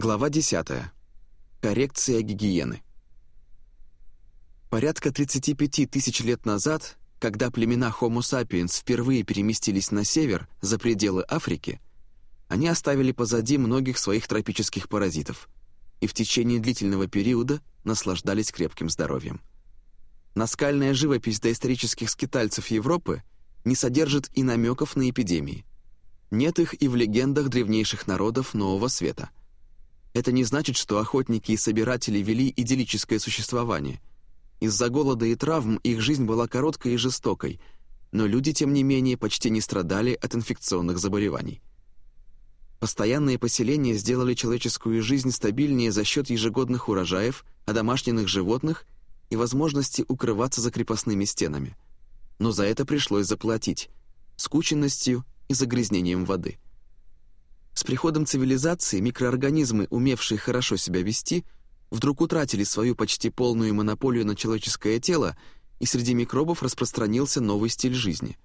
Глава 10. Коррекция гигиены. Порядка 35 тысяч лет назад, когда племена Homo sapiens впервые переместились на север, за пределы Африки, они оставили позади многих своих тропических паразитов и в течение длительного периода наслаждались крепким здоровьем. Наскальная живопись доисторических скитальцев Европы не содержит и намеков на эпидемии. Нет их и в легендах древнейших народов Нового Света – это не значит, что охотники и собиратели вели идиллическое существование. Из-за голода и травм их жизнь была короткой и жестокой, но люди, тем не менее, почти не страдали от инфекционных заболеваний. Постоянные поселения сделали человеческую жизнь стабильнее за счет ежегодных урожаев, одомашненных животных и возможности укрываться за крепостными стенами. Но за это пришлось заплатить – скученностью и загрязнением воды – с приходом цивилизации микроорганизмы, умевшие хорошо себя вести, вдруг утратили свою почти полную монополию на человеческое тело, и среди микробов распространился новый стиль жизни.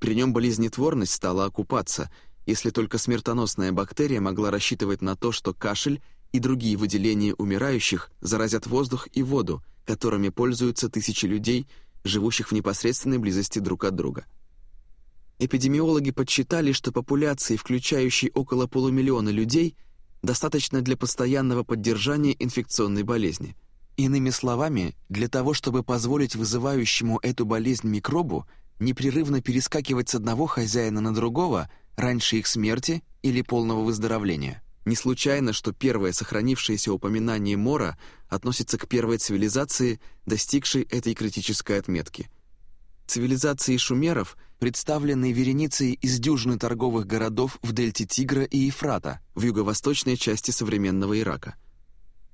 При нем болезнетворность стала окупаться, если только смертоносная бактерия могла рассчитывать на то, что кашель и другие выделения умирающих заразят воздух и воду, которыми пользуются тысячи людей, живущих в непосредственной близости друг от друга. Эпидемиологи подсчитали, что популяции, включающей около полумиллиона людей, достаточно для постоянного поддержания инфекционной болезни. Иными словами, для того, чтобы позволить вызывающему эту болезнь микробу непрерывно перескакивать с одного хозяина на другого раньше их смерти или полного выздоровления. Не случайно, что первое сохранившееся упоминание Мора относится к первой цивилизации, достигшей этой критической отметки. Цивилизации шумеров представленный вереницей из дюжины торговых городов в дельте Тигра и Ефрата, в юго-восточной части современного Ирака.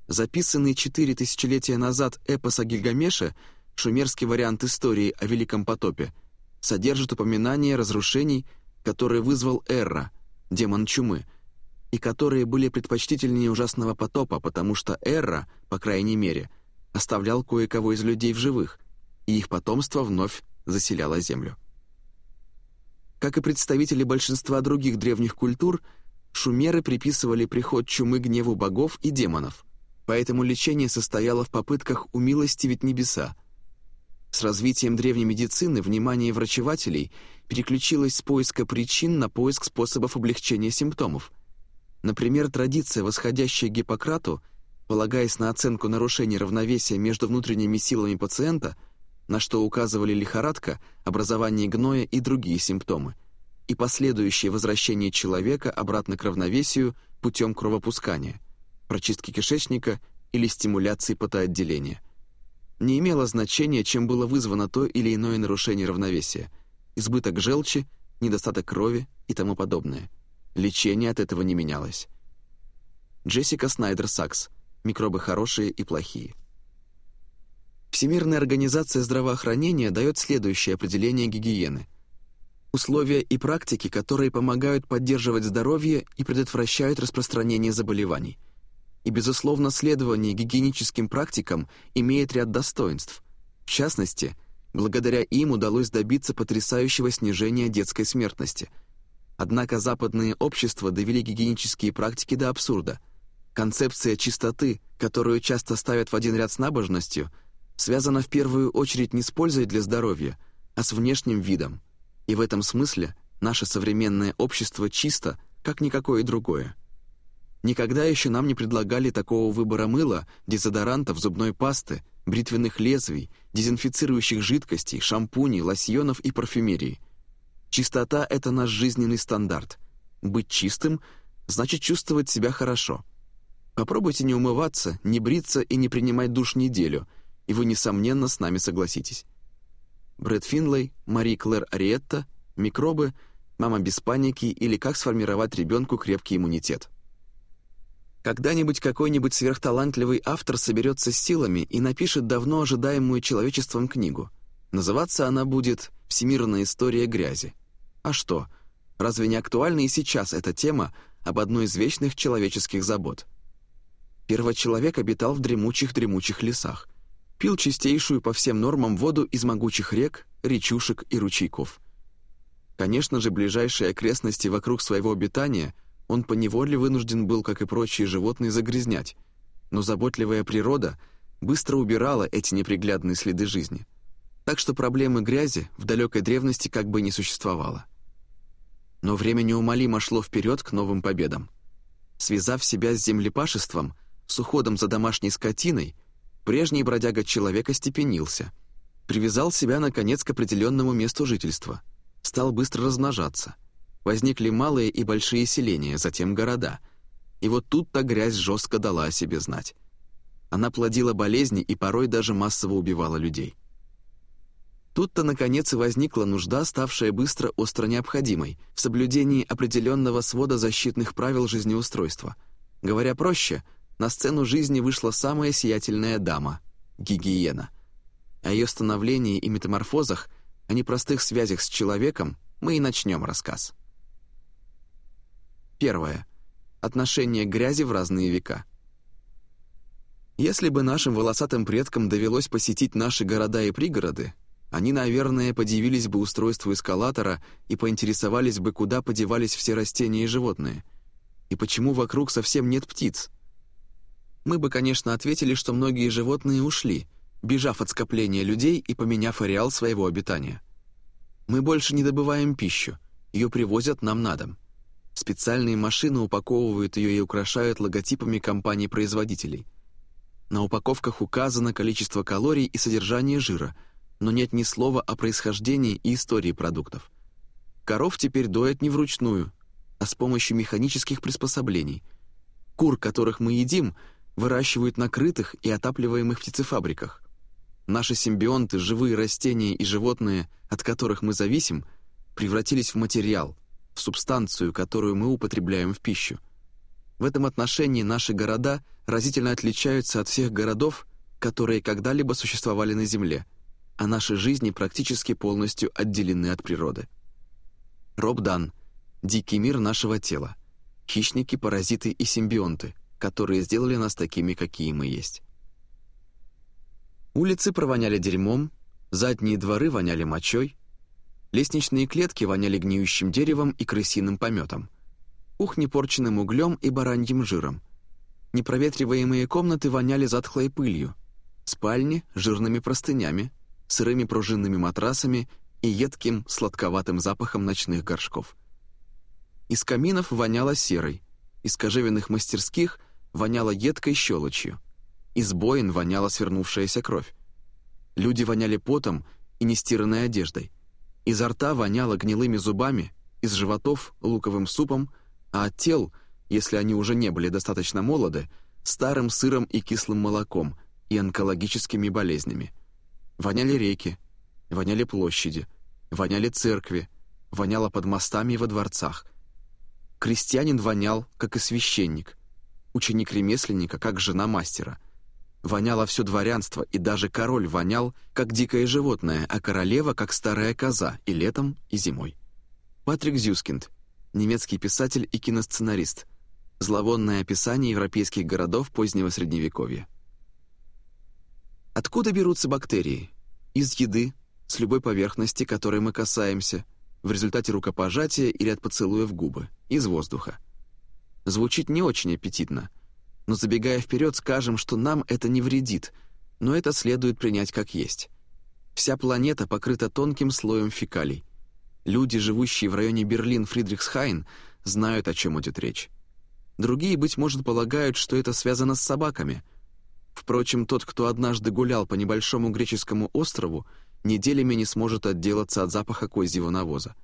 Записанный четыре тысячелетия назад эпос о Гильгамеше, шумерский вариант истории о Великом потопе, содержит упоминание разрушений, которые вызвал Эрра, демон чумы, и которые были предпочтительнее ужасного потопа, потому что Эрра, по крайней мере, оставлял кое-кого из людей в живых, и их потомство вновь заселяло землю. Как и представители большинства других древних культур, шумеры приписывали приход чумы гневу богов и демонов, поэтому лечение состояло в попытках умилостивить небеса. С развитием древней медицины внимание врачевателей переключилось с поиска причин на поиск способов облегчения симптомов. Например, традиция, восходящая Гиппократу, полагаясь на оценку нарушения равновесия между внутренними силами пациента – на что указывали лихорадка, образование гноя и другие симптомы, и последующее возвращение человека обратно к равновесию путем кровопускания, прочистки кишечника или стимуляции потоотделения. Не имело значения, чем было вызвано то или иное нарушение равновесия, избыток желчи, недостаток крови и тому подобное. Лечение от этого не менялось. Джессика Снайдер Сакс. Микробы хорошие и плохие. Всемирная организация здравоохранения дает следующее определение гигиены. Условия и практики, которые помогают поддерживать здоровье и предотвращают распространение заболеваний. И, безусловно, следование гигиеническим практикам имеет ряд достоинств. В частности, благодаря им удалось добиться потрясающего снижения детской смертности. Однако западные общества довели гигиенические практики до абсурда. Концепция чистоты, которую часто ставят в один ряд с набожностью – связана в первую очередь не с пользой для здоровья, а с внешним видом. И в этом смысле наше современное общество чисто, как никакое другое. Никогда еще нам не предлагали такого выбора мыла, дезодорантов, зубной пасты, бритвенных лезвий, дезинфицирующих жидкостей, шампуней, лосьонов и парфюмерии. Чистота — это наш жизненный стандарт. Быть чистым — значит чувствовать себя хорошо. Попробуйте не умываться, не бриться и не принимать душ неделю — и вы, несомненно, с нами согласитесь. Брэд Финлей, Мари Клэр Ариетта, микробы, мама без паники или как сформировать ребенку крепкий иммунитет. Когда-нибудь какой-нибудь сверхталантливый автор соберется с силами и напишет давно ожидаемую человечеством книгу. Называться она будет «Всемирная история грязи». А что, разве не актуальна и сейчас эта тема об одной из вечных человеческих забот? Первочеловек обитал в дремучих-дремучих лесах пил чистейшую по всем нормам воду из могучих рек, речушек и ручейков. Конечно же, ближайшие окрестности вокруг своего обитания он поневоле вынужден был, как и прочие животные, загрязнять, но заботливая природа быстро убирала эти неприглядные следы жизни. Так что проблемы грязи в далекой древности как бы не существовало. Но время неумолимо шло вперед к новым победам. Связав себя с землепашеством, с уходом за домашней скотиной, прежний бродяга-человек остепенился, привязал себя, наконец, к определенному месту жительства, стал быстро размножаться. Возникли малые и большие селения, затем города. И вот тут-то грязь жестко дала о себе знать. Она плодила болезни и порой даже массово убивала людей. Тут-то, наконец, и возникла нужда, ставшая быстро остро необходимой, в соблюдении определенного свода защитных правил жизнеустройства. Говоря проще, на сцену жизни вышла самая сиятельная дама — гигиена. О ее становлении и метаморфозах, о непростых связях с человеком мы и начнем рассказ. Первое. Отношение грязи в разные века. Если бы нашим волосатым предкам довелось посетить наши города и пригороды, они, наверное, подивились бы устройству эскалатора и поинтересовались бы, куда подевались все растения и животные. И почему вокруг совсем нет птиц? Мы бы, конечно, ответили, что многие животные ушли, бежав от скопления людей и поменяв ареал своего обитания. Мы больше не добываем пищу, ее привозят нам на дом. Специальные машины упаковывают ее и украшают логотипами компаний-производителей. На упаковках указано количество калорий и содержание жира – но нет ни слова о происхождении и истории продуктов. Коров теперь доят не вручную, а с помощью механических приспособлений. Кур, которых мы едим, выращивают на крытых и отапливаемых птицефабриках. Наши симбионты, живые растения и животные, от которых мы зависим, превратились в материал, в субстанцию, которую мы употребляем в пищу. В этом отношении наши города разительно отличаются от всех городов, которые когда-либо существовали на Земле – а наши жизни практически полностью отделены от природы. Роб Дан. Дикий мир нашего тела. Хищники, паразиты и симбионты, которые сделали нас такими, какие мы есть. Улицы провоняли дерьмом, задние дворы воняли мочой, лестничные клетки воняли гниющим деревом и крысиным пометом, кухни порченным углем и бараньим жиром, непроветриваемые комнаты воняли затхлой пылью, спальни — жирными простынями, сырыми пружинными матрасами и едким сладковатым запахом ночных горшков. Из каминов воняло серой, из кожевенных мастерских воняло едкой щелочью, из боин воняла свернувшаяся кровь. Люди воняли потом и нестиранной одеждой. Изо рта воняло гнилыми зубами, из животов — луковым супом, а от тел, если они уже не были достаточно молоды, старым сыром и кислым молоком и онкологическими болезнями — Воняли реки, воняли площади, воняли церкви, воняло под мостами и во дворцах. Крестьянин вонял, как и священник, ученик ремесленника, как жена мастера. Воняло все дворянство, и даже король вонял, как дикое животное, а королева, как старая коза, и летом, и зимой. Патрик Зюскинд, немецкий писатель и киносценарист. Зловонное описание европейских городов позднего Средневековья. Откуда берутся бактерии? Из еды, с любой поверхности, которой мы касаемся, в результате рукопожатия или от поцелуя в губы, из воздуха. Звучит не очень аппетитно, но забегая вперед, скажем, что нам это не вредит, но это следует принять как есть. Вся планета покрыта тонким слоем фекалий. Люди, живущие в районе Берлин-Фридрихсхайн, знают, о чем идет речь. Другие, быть может, полагают, что это связано с собаками — Впрочем, тот, кто однажды гулял по небольшому греческому острову, неделями не сможет отделаться от запаха козьего навоза.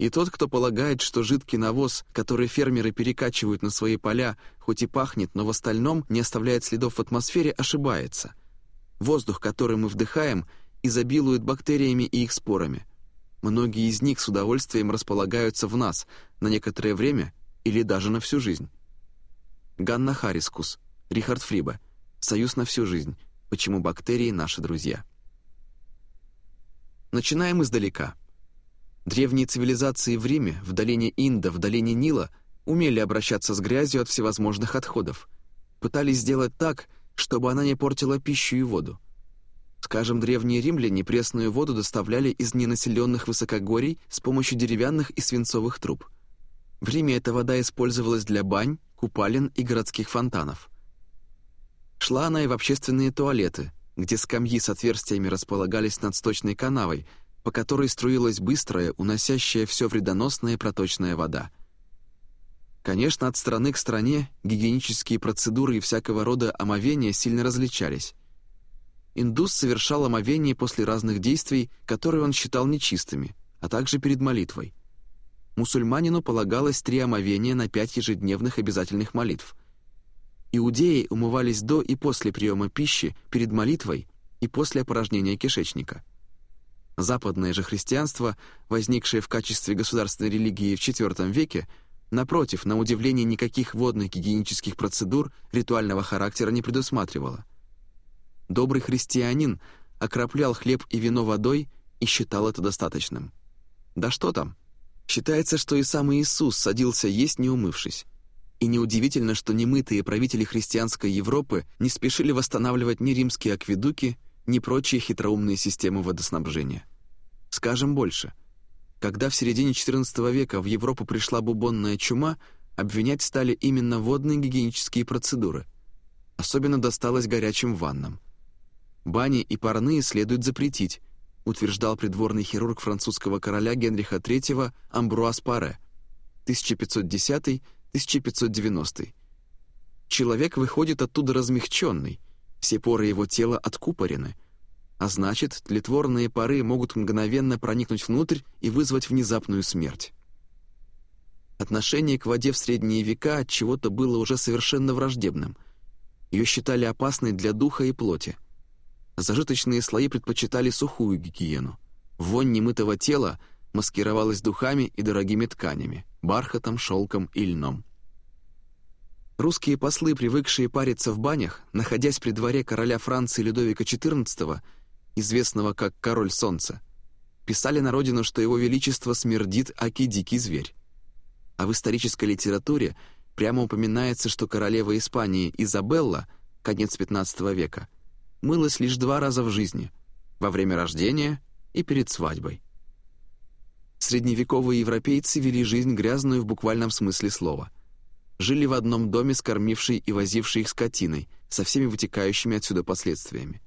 И тот, кто полагает, что жидкий навоз, который фермеры перекачивают на свои поля, хоть и пахнет, но в остальном не оставляет следов в атмосфере, ошибается. Воздух, который мы вдыхаем, изобилует бактериями и их спорами. Многие из них с удовольствием располагаются в нас на некоторое время или даже на всю жизнь. Ганна Харискус, Рихард Фрибе – Союз на всю жизнь. Почему бактерии наши друзья. Начинаем издалека. Древние цивилизации в Риме, в долине Инда, в долине Нила умели обращаться с грязью от всевозможных отходов. Пытались сделать так, чтобы она не портила пищу и воду. Скажем, древние римляне пресную воду доставляли из ненаселенных высокогорий с помощью деревянных и свинцовых труб. В Риме эта вода использовалась для бань, купалин и городских фонтанов. Шла она и в общественные туалеты, где скамьи с отверстиями располагались над сточной канавой, по которой струилась быстрая, уносящая все вредоносная проточная вода. Конечно, от страны к стране гигиенические процедуры и всякого рода омовения сильно различались. Индус совершал омовение после разных действий, которые он считал нечистыми, а также перед молитвой. Мусульманину полагалось три омовения на пять ежедневных обязательных молитв. Иудеи умывались до и после приема пищи, перед молитвой и после опорожнения кишечника. Западное же христианство, возникшее в качестве государственной религии в IV веке, напротив, на удивление никаких водных гигиенических процедур ритуального характера не предусматривало. Добрый христианин окроплял хлеб и вино водой и считал это достаточным. Да что там? Считается, что и сам Иисус садился есть, не умывшись. И неудивительно, что немытые правители христианской Европы не спешили восстанавливать ни римские акведуки, ни прочие хитроумные системы водоснабжения. Скажем больше. Когда в середине XIV века в Европу пришла бубонная чума, обвинять стали именно водные гигиенические процедуры. Особенно досталось горячим ваннам. Бани и парные следует запретить, утверждал придворный хирург французского короля Генриха III Амбруаз Паре 1510-1590. Человек выходит оттуда размягченный, все поры его тела откупорены – а значит, тлетворные пары могут мгновенно проникнуть внутрь и вызвать внезапную смерть. Отношение к воде в средние века от чего-то было уже совершенно враждебным. Ее считали опасной для духа и плоти. Зажиточные слои предпочитали сухую гигиену. Вонь немытого тела маскировалась духами и дорогими тканями, бархатом, шелком и льном. Русские послы, привыкшие париться в банях, находясь при дворе короля Франции Людовика XIV, известного как «Король Солнца», писали на родину, что его величество смердит аки дикий зверь. А в исторической литературе прямо упоминается, что королева Испании Изабелла, конец XV века, мылась лишь два раза в жизни — во время рождения и перед свадьбой. Средневековые европейцы вели жизнь грязную в буквальном смысле слова. Жили в одном доме, скормившей и возившей их скотиной, со всеми вытекающими отсюда последствиями.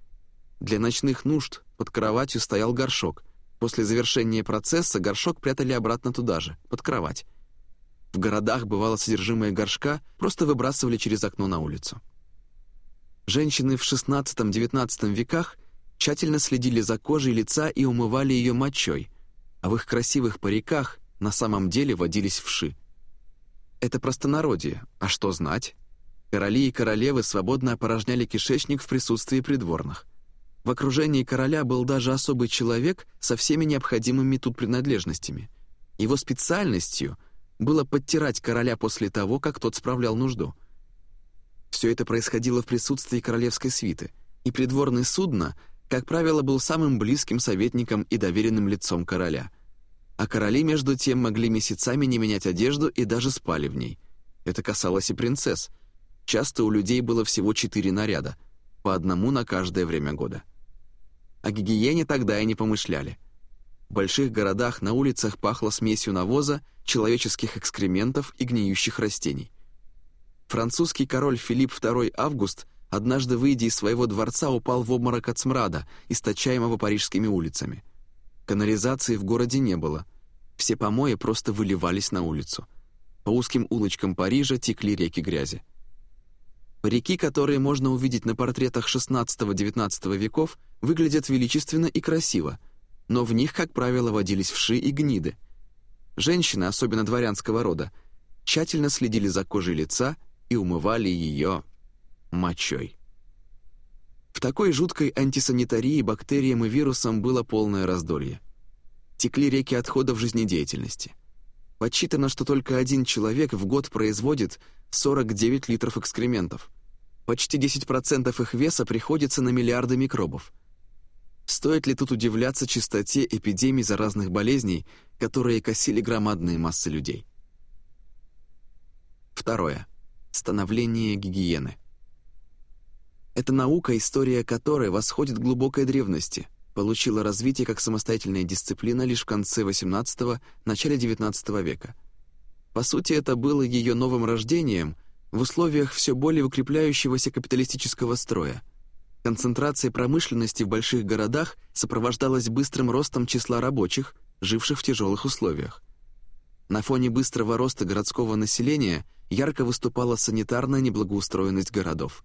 Для ночных нужд под кроватью стоял горшок. После завершения процесса горшок прятали обратно туда же, под кровать. В городах бывало содержимое горшка просто выбрасывали через окно на улицу. Женщины в XVI-XIX веках тщательно следили за кожей лица и умывали ее мочой, а в их красивых париках на самом деле водились вши. Это простонародье, а что знать? Короли и королевы свободно опорожняли кишечник в присутствии придворных. В окружении короля был даже особый человек со всеми необходимыми тут принадлежностями. Его специальностью было подтирать короля после того, как тот справлял нужду. Все это происходило в присутствии королевской свиты, и придворный судно, как правило, был самым близким советником и доверенным лицом короля. А короли, между тем, могли месяцами не менять одежду и даже спали в ней. Это касалось и принцесс. Часто у людей было всего четыре наряда, по одному на каждое время года. О гигиене тогда и не помышляли. В больших городах на улицах пахло смесью навоза, человеческих экскрементов и гниющих растений. Французский король Филипп II Август, однажды выйдя из своего дворца, упал в обморок от смрада, источаемого парижскими улицами. Канализации в городе не было. Все помои просто выливались на улицу. По узким улочкам Парижа текли реки грязи. Парики, которые можно увидеть на портретах XVI-XIX веков, выглядят величественно и красиво, но в них, как правило, водились вши и гниды. Женщины, особенно дворянского рода, тщательно следили за кожей лица и умывали ее мочой. В такой жуткой антисанитарии бактериям и вирусам было полное раздолье. Текли реки отходов жизнедеятельности. Подсчитано, что только один человек в год производит 49 литров экскрементов. Почти 10% их веса приходится на миллиарды микробов. Стоит ли тут удивляться чистоте эпидемий заразных болезней, которые косили громадные массы людей? Второе. Становление гигиены. Эта наука, история которой восходит к глубокой древности, получила развитие как самостоятельная дисциплина лишь в конце XVIII – начале XIX века. По сути, это было ее новым рождением в условиях все более укрепляющегося капиталистического строя. Концентрация промышленности в больших городах сопровождалась быстрым ростом числа рабочих, живших в тяжелых условиях. На фоне быстрого роста городского населения ярко выступала санитарная неблагоустроенность городов.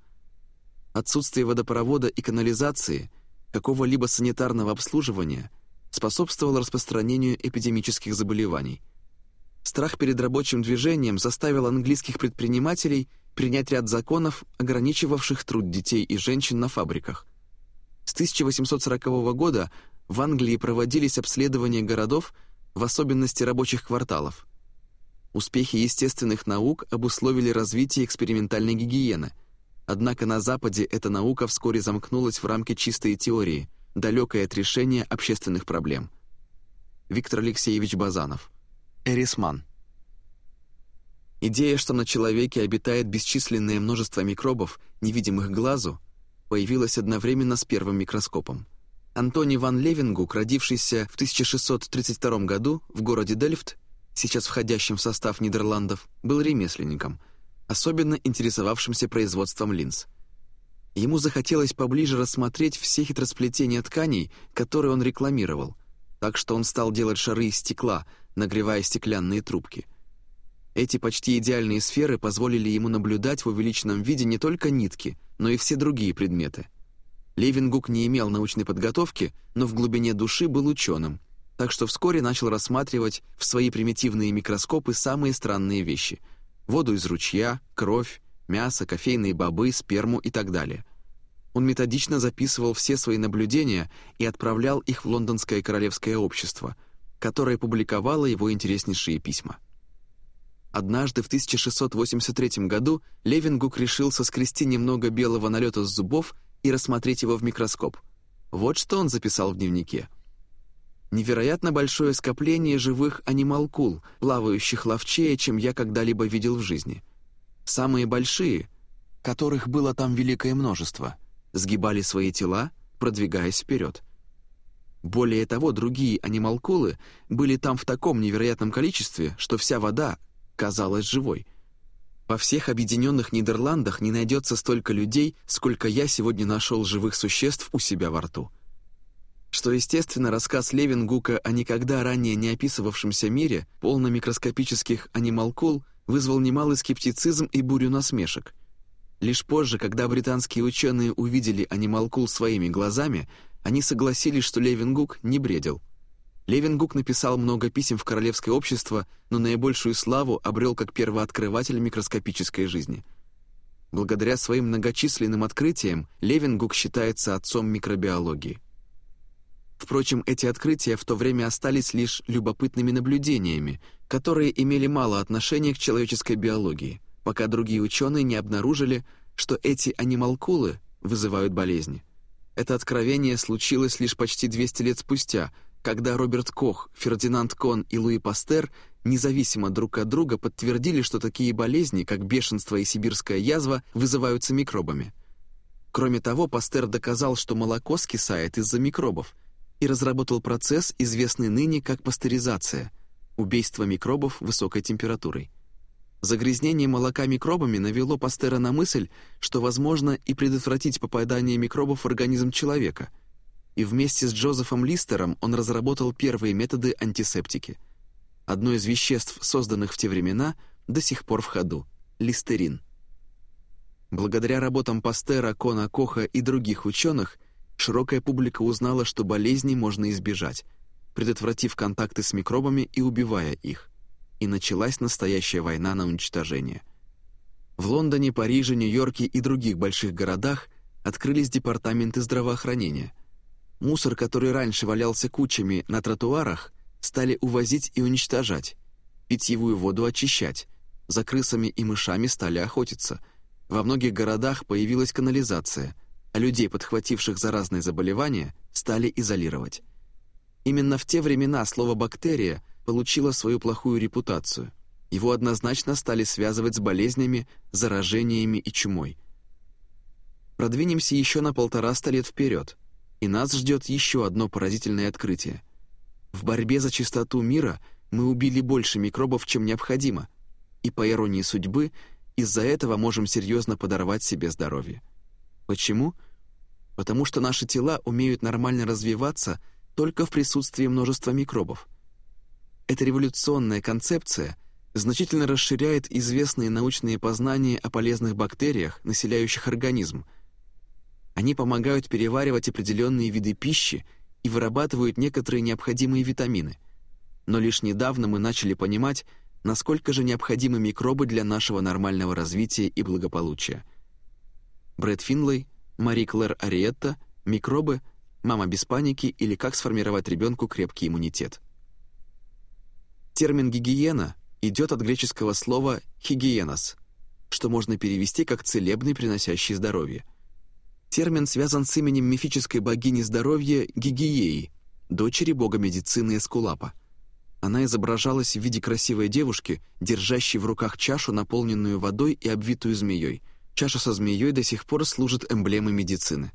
Отсутствие водопровода и канализации, какого-либо санитарного обслуживания способствовало распространению эпидемических заболеваний. Страх перед рабочим движением заставил английских предпринимателей принять ряд законов, ограничивавших труд детей и женщин на фабриках. С 1840 года в Англии проводились обследования городов, в особенности рабочих кварталов. Успехи естественных наук обусловили развитие экспериментальной гигиены. Однако на Западе эта наука вскоре замкнулась в рамки чистой теории, далекой от решения общественных проблем. Виктор Алексеевич Базанов. Эрисман. Идея, что на человеке обитает бесчисленное множество микробов, невидимых глазу, появилась одновременно с первым микроскопом. Антони ван Левингук, родившийся в 1632 году в городе Дельфт, сейчас входящим в состав Нидерландов, был ремесленником, особенно интересовавшимся производством линз. Ему захотелось поближе рассмотреть все хитросплетения тканей, которые он рекламировал, так что он стал делать шары из стекла, нагревая стеклянные трубки. Эти почти идеальные сферы позволили ему наблюдать в увеличенном виде не только нитки, но и все другие предметы. Левингук не имел научной подготовки, но в глубине души был ученым, так что вскоре начал рассматривать в свои примитивные микроскопы самые странные вещи — воду из ручья, кровь, мясо, кофейные бобы, сперму и так далее. Он методично записывал все свои наблюдения и отправлял их в Лондонское королевское общество, которое публиковало его интереснейшие письма. Однажды в 1683 году Левингук решил соскрести немного белого налета с зубов и рассмотреть его в микроскоп. Вот что он записал в дневнике. «Невероятно большое скопление живых анималкул, плавающих ловчее, чем я когда-либо видел в жизни. Самые большие, которых было там великое множество, сгибали свои тела, продвигаясь вперед. Более того, другие анималкулы были там в таком невероятном количестве, что вся вода казалась живой — во всех объединенных Нидерландах не найдется столько людей, сколько я сегодня нашел живых существ у себя во рту. Что, естественно, рассказ Левингука о никогда ранее не описывавшемся мире, полном микроскопических анималкул, вызвал немалый скептицизм и бурю насмешек. Лишь позже, когда британские ученые увидели анималкул своими глазами, они согласились, что Левингук не бредил. Левингук написал много писем в Королевское общество, но наибольшую славу обрел как первооткрыватель микроскопической жизни. Благодаря своим многочисленным открытиям Левингук считается отцом микробиологии. Впрочем, эти открытия в то время остались лишь любопытными наблюдениями, которые имели мало отношения к человеческой биологии, пока другие ученые не обнаружили, что эти анималкулы вызывают болезни. Это откровение случилось лишь почти 200 лет спустя – когда Роберт Кох, Фердинанд Кон и Луи Пастер независимо друг от друга подтвердили, что такие болезни, как бешенство и сибирская язва, вызываются микробами. Кроме того, Пастер доказал, что молоко скисает из-за микробов и разработал процесс, известный ныне как пастеризация – убийство микробов высокой температурой. Загрязнение молока микробами навело Пастера на мысль, что возможно и предотвратить попадание микробов в организм человека – и вместе с Джозефом Листером он разработал первые методы антисептики. Одно из веществ, созданных в те времена, до сих пор в ходу — листерин. Благодаря работам Пастера, Кона Коха и других ученых, широкая публика узнала, что болезней можно избежать, предотвратив контакты с микробами и убивая их. И началась настоящая война на уничтожение. В Лондоне, Париже, Нью-Йорке и других больших городах открылись департаменты здравоохранения — Мусор, который раньше валялся кучами на тротуарах, стали увозить и уничтожать, питьевую воду очищать, за крысами и мышами стали охотиться. Во многих городах появилась канализация, а людей, подхвативших заразные заболевания, стали изолировать. Именно в те времена слово «бактерия» получило свою плохую репутацию. Его однозначно стали связывать с болезнями, заражениями и чумой. Продвинемся еще на полтораста лет вперед – и нас ждет еще одно поразительное открытие. В борьбе за чистоту мира мы убили больше микробов, чем необходимо, и, по иронии судьбы, из-за этого можем серьезно подорвать себе здоровье. Почему? Потому что наши тела умеют нормально развиваться только в присутствии множества микробов. Эта революционная концепция значительно расширяет известные научные познания о полезных бактериях, населяющих организм. Они помогают переваривать определенные виды пищи и вырабатывают некоторые необходимые витамины. Но лишь недавно мы начали понимать, насколько же необходимы микробы для нашего нормального развития и благополучия. Брэд Финлей, Мари Клэр Ариетта, «Микробы», «Мама без паники» или «Как сформировать ребенку крепкий иммунитет». Термин «гигиена» идет от греческого слова «хигиенос», что можно перевести как «целебный, приносящий здоровье». Термин связан с именем мифической богини здоровья Гигиеи, дочери бога медицины Эскулапа. Она изображалась в виде красивой девушки, держащей в руках чашу, наполненную водой и обвитую змеей. Чаша со змеей до сих пор служит эмблемой медицины.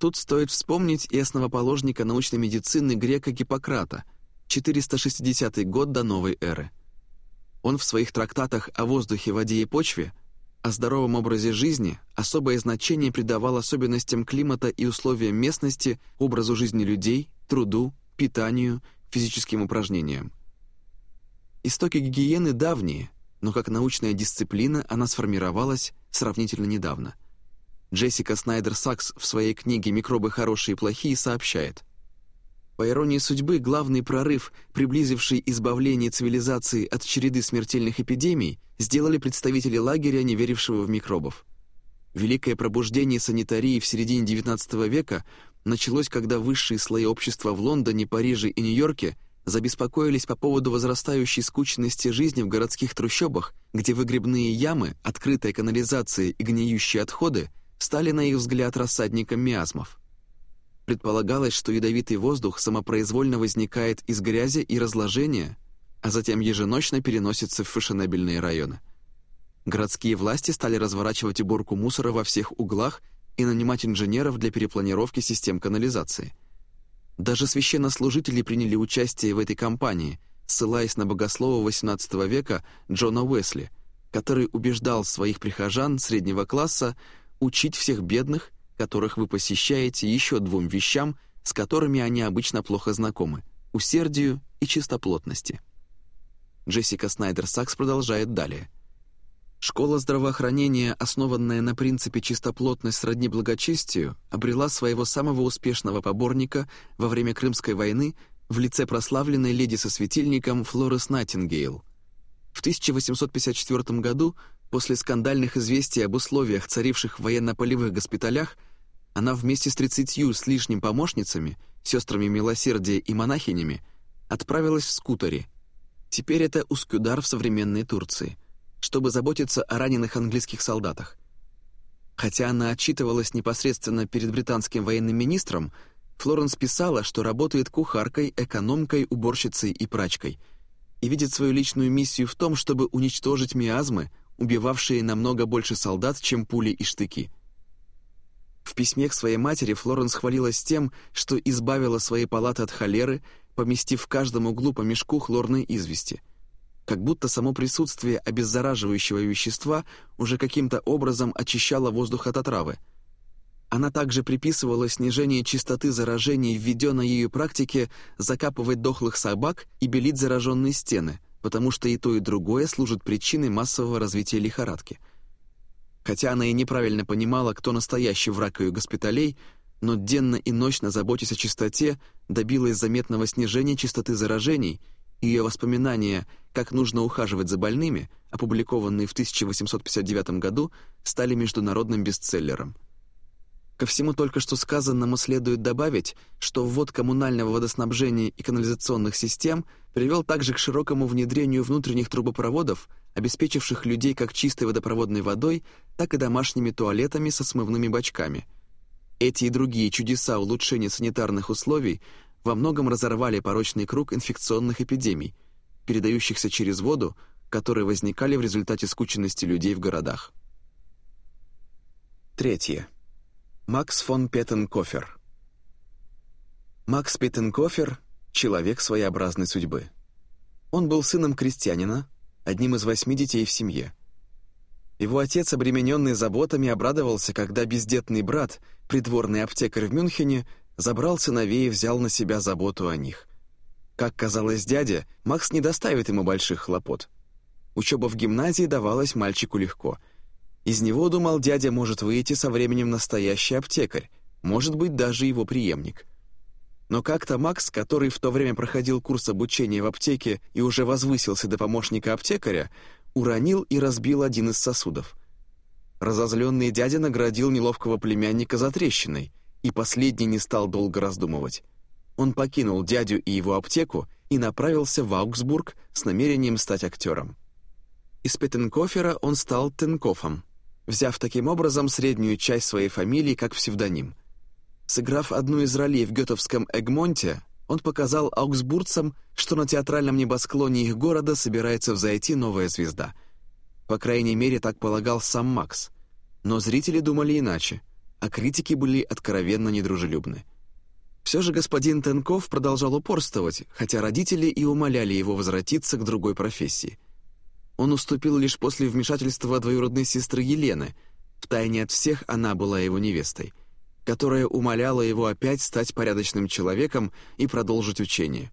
Тут стоит вспомнить и основоположника научной медицины грека Гиппократа, 460 год до новой эры. Он в своих трактатах о воздухе, воде и почве, о здоровом образе жизни особое значение придавал особенностям климата и условиям местности, образу жизни людей, труду, питанию – физическим упражнениям. Истоки гигиены давние, но как научная дисциплина она сформировалась сравнительно недавно. Джессика Снайдер-Сакс в своей книге «Микробы хорошие и плохие» сообщает, по иронии судьбы, главный прорыв, приблизивший избавление цивилизации от череды смертельных эпидемий, сделали представители лагеря, не верившего в микробов. Великое пробуждение санитарии в середине XIX века началось, когда высшие слои общества в Лондоне, Париже и Нью-Йорке забеспокоились по поводу возрастающей скучности жизни в городских трущобах, где выгребные ямы, открытая канализация и гниющие отходы стали, на их взгляд, рассадником миазмов. Предполагалось, что ядовитый воздух самопроизвольно возникает из грязи и разложения, а затем еженочно переносится в фешенебельные районы. Городские власти стали разворачивать уборку мусора во всех углах и нанимать инженеров для перепланировки систем канализации. Даже священнослужители приняли участие в этой кампании, ссылаясь на богослова XVIII века Джона Уэсли, который убеждал своих прихожан среднего класса учить всех бедных, которых вы посещаете, еще двум вещам, с которыми они обычно плохо знакомы – усердию и чистоплотности. Джессика Снайдер-Сакс продолжает далее – Школа здравоохранения, основанная на принципе чистоплотность сродни благочестию, обрела своего самого успешного поборника во время Крымской войны в лице прославленной леди со светильником Флорес Найтингейл. В 1854 году, после скандальных известий об условиях, царивших в военно-полевых госпиталях, она вместе с тридцатью с лишним помощницами, сестрами милосердия и монахинями, отправилась в скутере. Теперь это Ускюдар в современной Турции – чтобы заботиться о раненых английских солдатах. Хотя она отчитывалась непосредственно перед британским военным министром, Флоренс писала, что работает кухаркой, экономкой, уборщицей и прачкой, и видит свою личную миссию в том, чтобы уничтожить миазмы, убивавшие намного больше солдат, чем пули и штыки. В письме к своей матери Флоренс хвалилась тем, что избавила свои палаты от холеры, поместив в каждом углу по мешку хлорной извести – как будто само присутствие обеззараживающего вещества уже каким-то образом очищало воздух от отравы. Она также приписывала снижение частоты заражений введенной ею практике закапывать дохлых собак и белить зараженные стены, потому что и то, и другое служит причиной массового развития лихорадки. Хотя она и неправильно понимала, кто настоящий враг ее госпиталей, но денно и ночно, заботясь о чистоте, добилась заметного снижения частоты заражений – ее воспоминания «Как нужно ухаживать за больными», опубликованные в 1859 году, стали международным бестселлером. Ко всему только что сказанному следует добавить, что ввод коммунального водоснабжения и канализационных систем привел также к широкому внедрению внутренних трубопроводов, обеспечивших людей как чистой водопроводной водой, так и домашними туалетами со смывными бачками. Эти и другие чудеса улучшения санитарных условий во многом разорвали порочный круг инфекционных эпидемий, передающихся через воду, которые возникали в результате скученности людей в городах. Третье. Макс фон Петтенкофер. Макс Петтенкофер — человек своеобразной судьбы. Он был сыном крестьянина, одним из восьми детей в семье. Его отец, обремененный заботами, обрадовался, когда бездетный брат, придворный аптекарь в Мюнхене, забрал сыновей и взял на себя заботу о них. Как казалось дяде, Макс не доставит ему больших хлопот. Учеба в гимназии давалась мальчику легко. Из него, думал дядя, может выйти со временем настоящий аптекарь, может быть, даже его преемник. Но как-то Макс, который в то время проходил курс обучения в аптеке и уже возвысился до помощника аптекаря, уронил и разбил один из сосудов. Разозленный дядя наградил неловкого племянника за трещиной, и последний не стал долго раздумывать. Он покинул дядю и его аптеку и направился в Аугсбург с намерением стать актером. Из Петтенкофера он стал Тенкофом, взяв таким образом среднюю часть своей фамилии как псевдоним. Сыграв одну из ролей в гетовском «Эгмонте», он показал аугсбургцам, что на театральном небосклоне их города собирается взойти новая звезда. По крайней мере, так полагал сам Макс. Но зрители думали иначе, а критики были откровенно недружелюбны. Все же господин Тенков продолжал упорствовать, хотя родители и умоляли его возвратиться к другой профессии. Он уступил лишь после вмешательства двоюродной сестры Елены. Втайне от всех она была его невестой — которая умоляла его опять стать порядочным человеком и продолжить учение.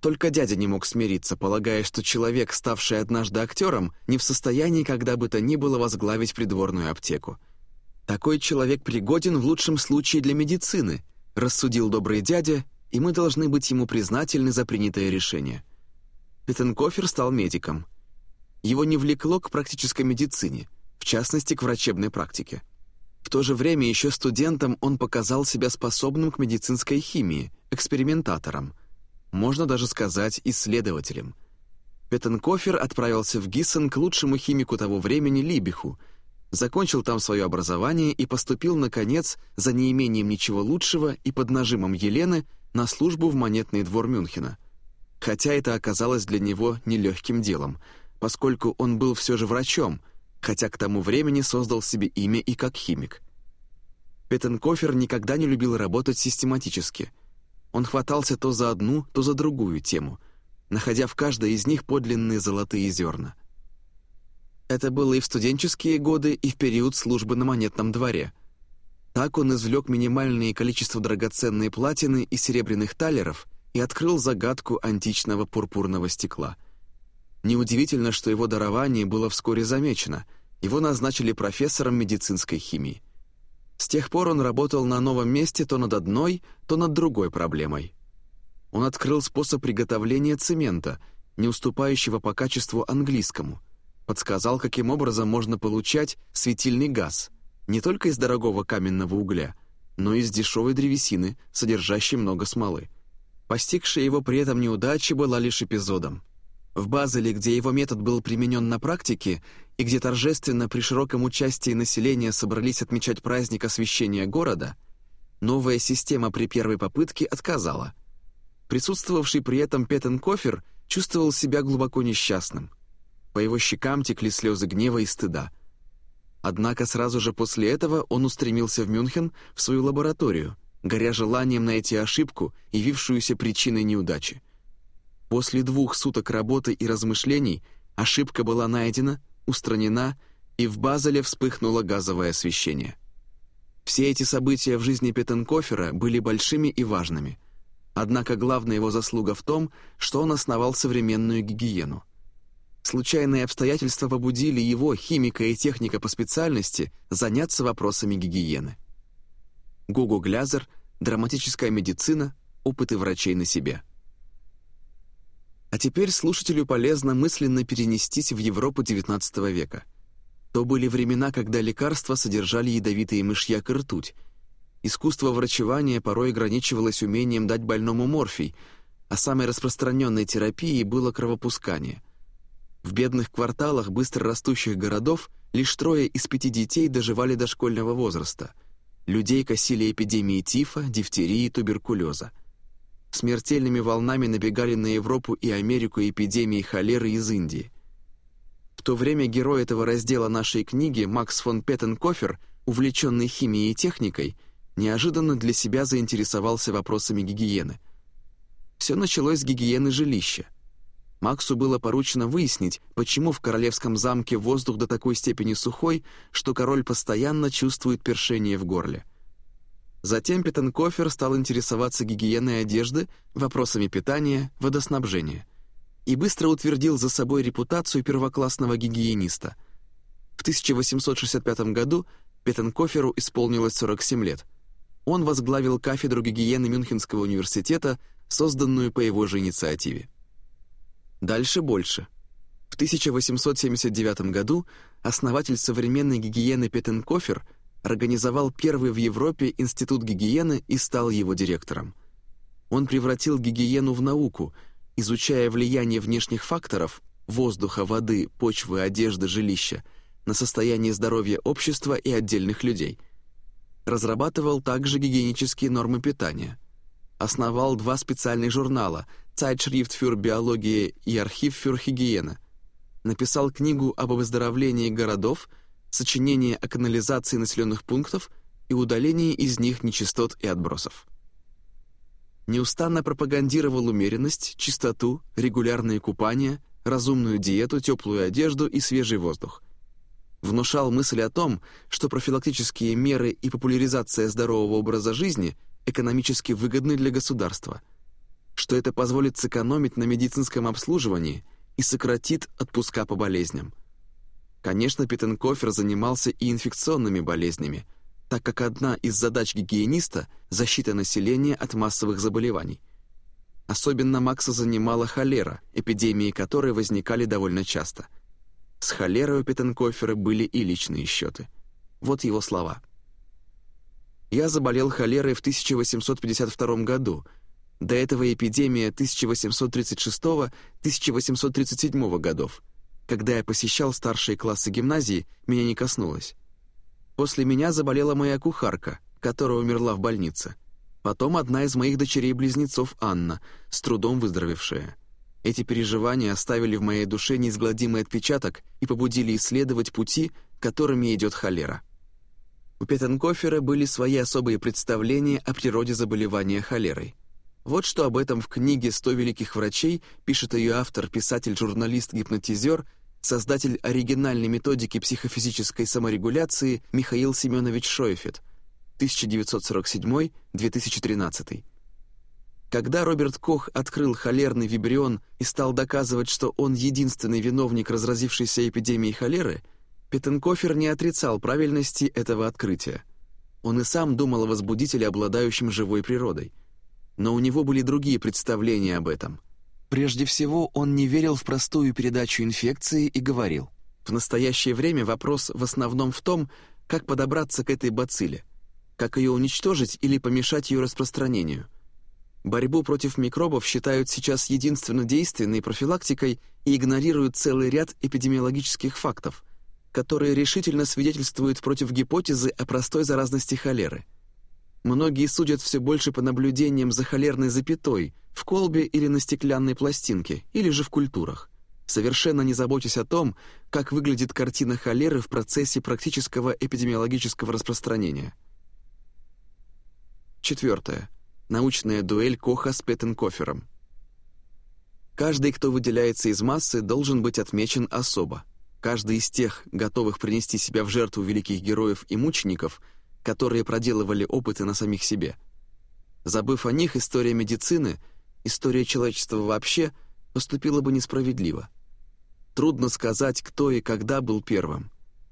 Только дядя не мог смириться, полагая, что человек, ставший однажды актером, не в состоянии когда бы то ни было возглавить придворную аптеку. «Такой человек пригоден в лучшем случае для медицины», рассудил добрый дядя, и мы должны быть ему признательны за принятое решение. Петтенкофер стал медиком. Его не влекло к практической медицине, в частности, к врачебной практике. В то же время еще студентом он показал себя способным к медицинской химии, экспериментатором, можно даже сказать исследователем. Петтенкофер отправился в Гиссен к лучшему химику того времени Либиху, закончил там свое образование и поступил, наконец, за неимением ничего лучшего и под нажимом Елены на службу в монетный двор Мюнхена. Хотя это оказалось для него нелегким делом, поскольку он был все же врачом, хотя к тому времени создал себе имя и как химик. Петтенкофер никогда не любил работать систематически. Он хватался то за одну, то за другую тему, находя в каждой из них подлинные золотые зерна. Это было и в студенческие годы, и в период службы на монетном дворе. Так он извлек минимальное количество драгоценной платины и серебряных талеров и открыл загадку античного пурпурного стекла — Неудивительно, что его дарование было вскоре замечено. Его назначили профессором медицинской химии. С тех пор он работал на новом месте то над одной, то над другой проблемой. Он открыл способ приготовления цемента, не уступающего по качеству английскому. Подсказал, каким образом можно получать светильный газ, не только из дорогого каменного угля, но и из дешевой древесины, содержащей много смолы. Постигшая его при этом неудача была лишь эпизодом. В Базеле, где его метод был применен на практике, и где торжественно при широком участии населения собрались отмечать праздник освящения города, новая система при первой попытке отказала. Присутствовавший при этом Петтенкофер чувствовал себя глубоко несчастным. По его щекам текли слезы гнева и стыда. Однако сразу же после этого он устремился в Мюнхен в свою лабораторию, горя желанием найти ошибку, явившуюся причиной неудачи. После двух суток работы и размышлений ошибка была найдена, устранена, и в Базеле вспыхнуло газовое освещение. Все эти события в жизни Петтенкофера были большими и важными. Однако главная его заслуга в том, что он основал современную гигиену. Случайные обстоятельства побудили его, химика и техника по специальности, заняться вопросами гигиены. Гугу Глязер, драматическая медицина, опыты врачей на себе – а теперь слушателю полезно мысленно перенестись в Европу XIX века. То были времена, когда лекарства содержали ядовитые мышьяк и ртуть. Искусство врачевания порой ограничивалось умением дать больному морфий, а самой распространенной терапией было кровопускание. В бедных кварталах быстро растущих городов лишь трое из пяти детей доживали до школьного возраста. Людей косили эпидемии тифа, дифтерии, туберкулеза смертельными волнами набегали на Европу и Америку эпидемии холеры из Индии. В то время герой этого раздела нашей книги Макс фон Петтенкофер, увлеченный химией и техникой, неожиданно для себя заинтересовался вопросами гигиены. Все началось с гигиены жилища. Максу было поручено выяснить, почему в королевском замке воздух до такой степени сухой, что король постоянно чувствует першение в горле. Затем Петтенкофер стал интересоваться гигиеной одежды, вопросами питания, водоснабжения и быстро утвердил за собой репутацию первоклассного гигиениста. В 1865 году Петтенкоферу исполнилось 47 лет. Он возглавил кафедру гигиены Мюнхенского университета, созданную по его же инициативе. Дальше больше. В 1879 году основатель современной гигиены Петтенкофер организовал первый в Европе институт гигиены и стал его директором. Он превратил гигиену в науку, изучая влияние внешних факторов – воздуха, воды, почвы, одежды, жилища – на состояние здоровья общества и отдельных людей. Разрабатывал также гигиенические нормы питания. Основал два специальных журнала – Zeitschrift für Biologie и Архив für Hygiene. Написал книгу об выздоровлении городов, сочинение о канализации населенных пунктов и удалении из них нечистот и отбросов. Неустанно пропагандировал умеренность, чистоту, регулярные купания, разумную диету, теплую одежду и свежий воздух. Внушал мысль о том, что профилактические меры и популяризация здорового образа жизни экономически выгодны для государства – что это позволит сэкономить на медицинском обслуживании и сократит отпуска по болезням. Конечно, Питтенкофер занимался и инфекционными болезнями, так как одна из задач гигиениста – защита населения от массовых заболеваний. Особенно Макса занимала холера, эпидемии которой возникали довольно часто. С холерой у Питтенкофера были и личные счеты. Вот его слова. «Я заболел холерой в 1852 году – до этого эпидемия 1836-1837 годов. Когда я посещал старшие классы гимназии, меня не коснулось. После меня заболела моя кухарка, которая умерла в больнице. Потом одна из моих дочерей-близнецов Анна, с трудом выздоровевшая. Эти переживания оставили в моей душе неизгладимый отпечаток и побудили исследовать пути, которыми идет холера. У Петтенкофера были свои особые представления о природе заболевания холерой. Вот что об этом в книге «Сто великих врачей» пишет ее автор, писатель, журналист, гипнотизер, создатель оригинальной методики психофизической саморегуляции Михаил Семенович Шойфет, 1947-2013. Когда Роберт Кох открыл холерный вибрион и стал доказывать, что он единственный виновник разразившейся эпидемии холеры, Петтенкофер не отрицал правильности этого открытия. Он и сам думал о возбудителе, обладающем живой природой но у него были другие представления об этом. Прежде всего, он не верил в простую передачу инфекции и говорил, в настоящее время вопрос в основном в том, как подобраться к этой бацилле, как ее уничтожить или помешать ее распространению. Борьбу против микробов считают сейчас единственно действенной профилактикой и игнорируют целый ряд эпидемиологических фактов, которые решительно свидетельствуют против гипотезы о простой заразности холеры – Многие судят все больше по наблюдениям за холерной запятой, в колбе или на стеклянной пластинке, или же в культурах, совершенно не заботясь о том, как выглядит картина холеры в процессе практического эпидемиологического распространения. Четвертое. Научная дуэль Коха с Петтенкофером. Каждый, кто выделяется из массы, должен быть отмечен особо. Каждый из тех, готовых принести себя в жертву великих героев и мучеников – которые проделывали опыты на самих себе. Забыв о них, история медицины, история человечества вообще поступила бы несправедливо. Трудно сказать, кто и когда был первым.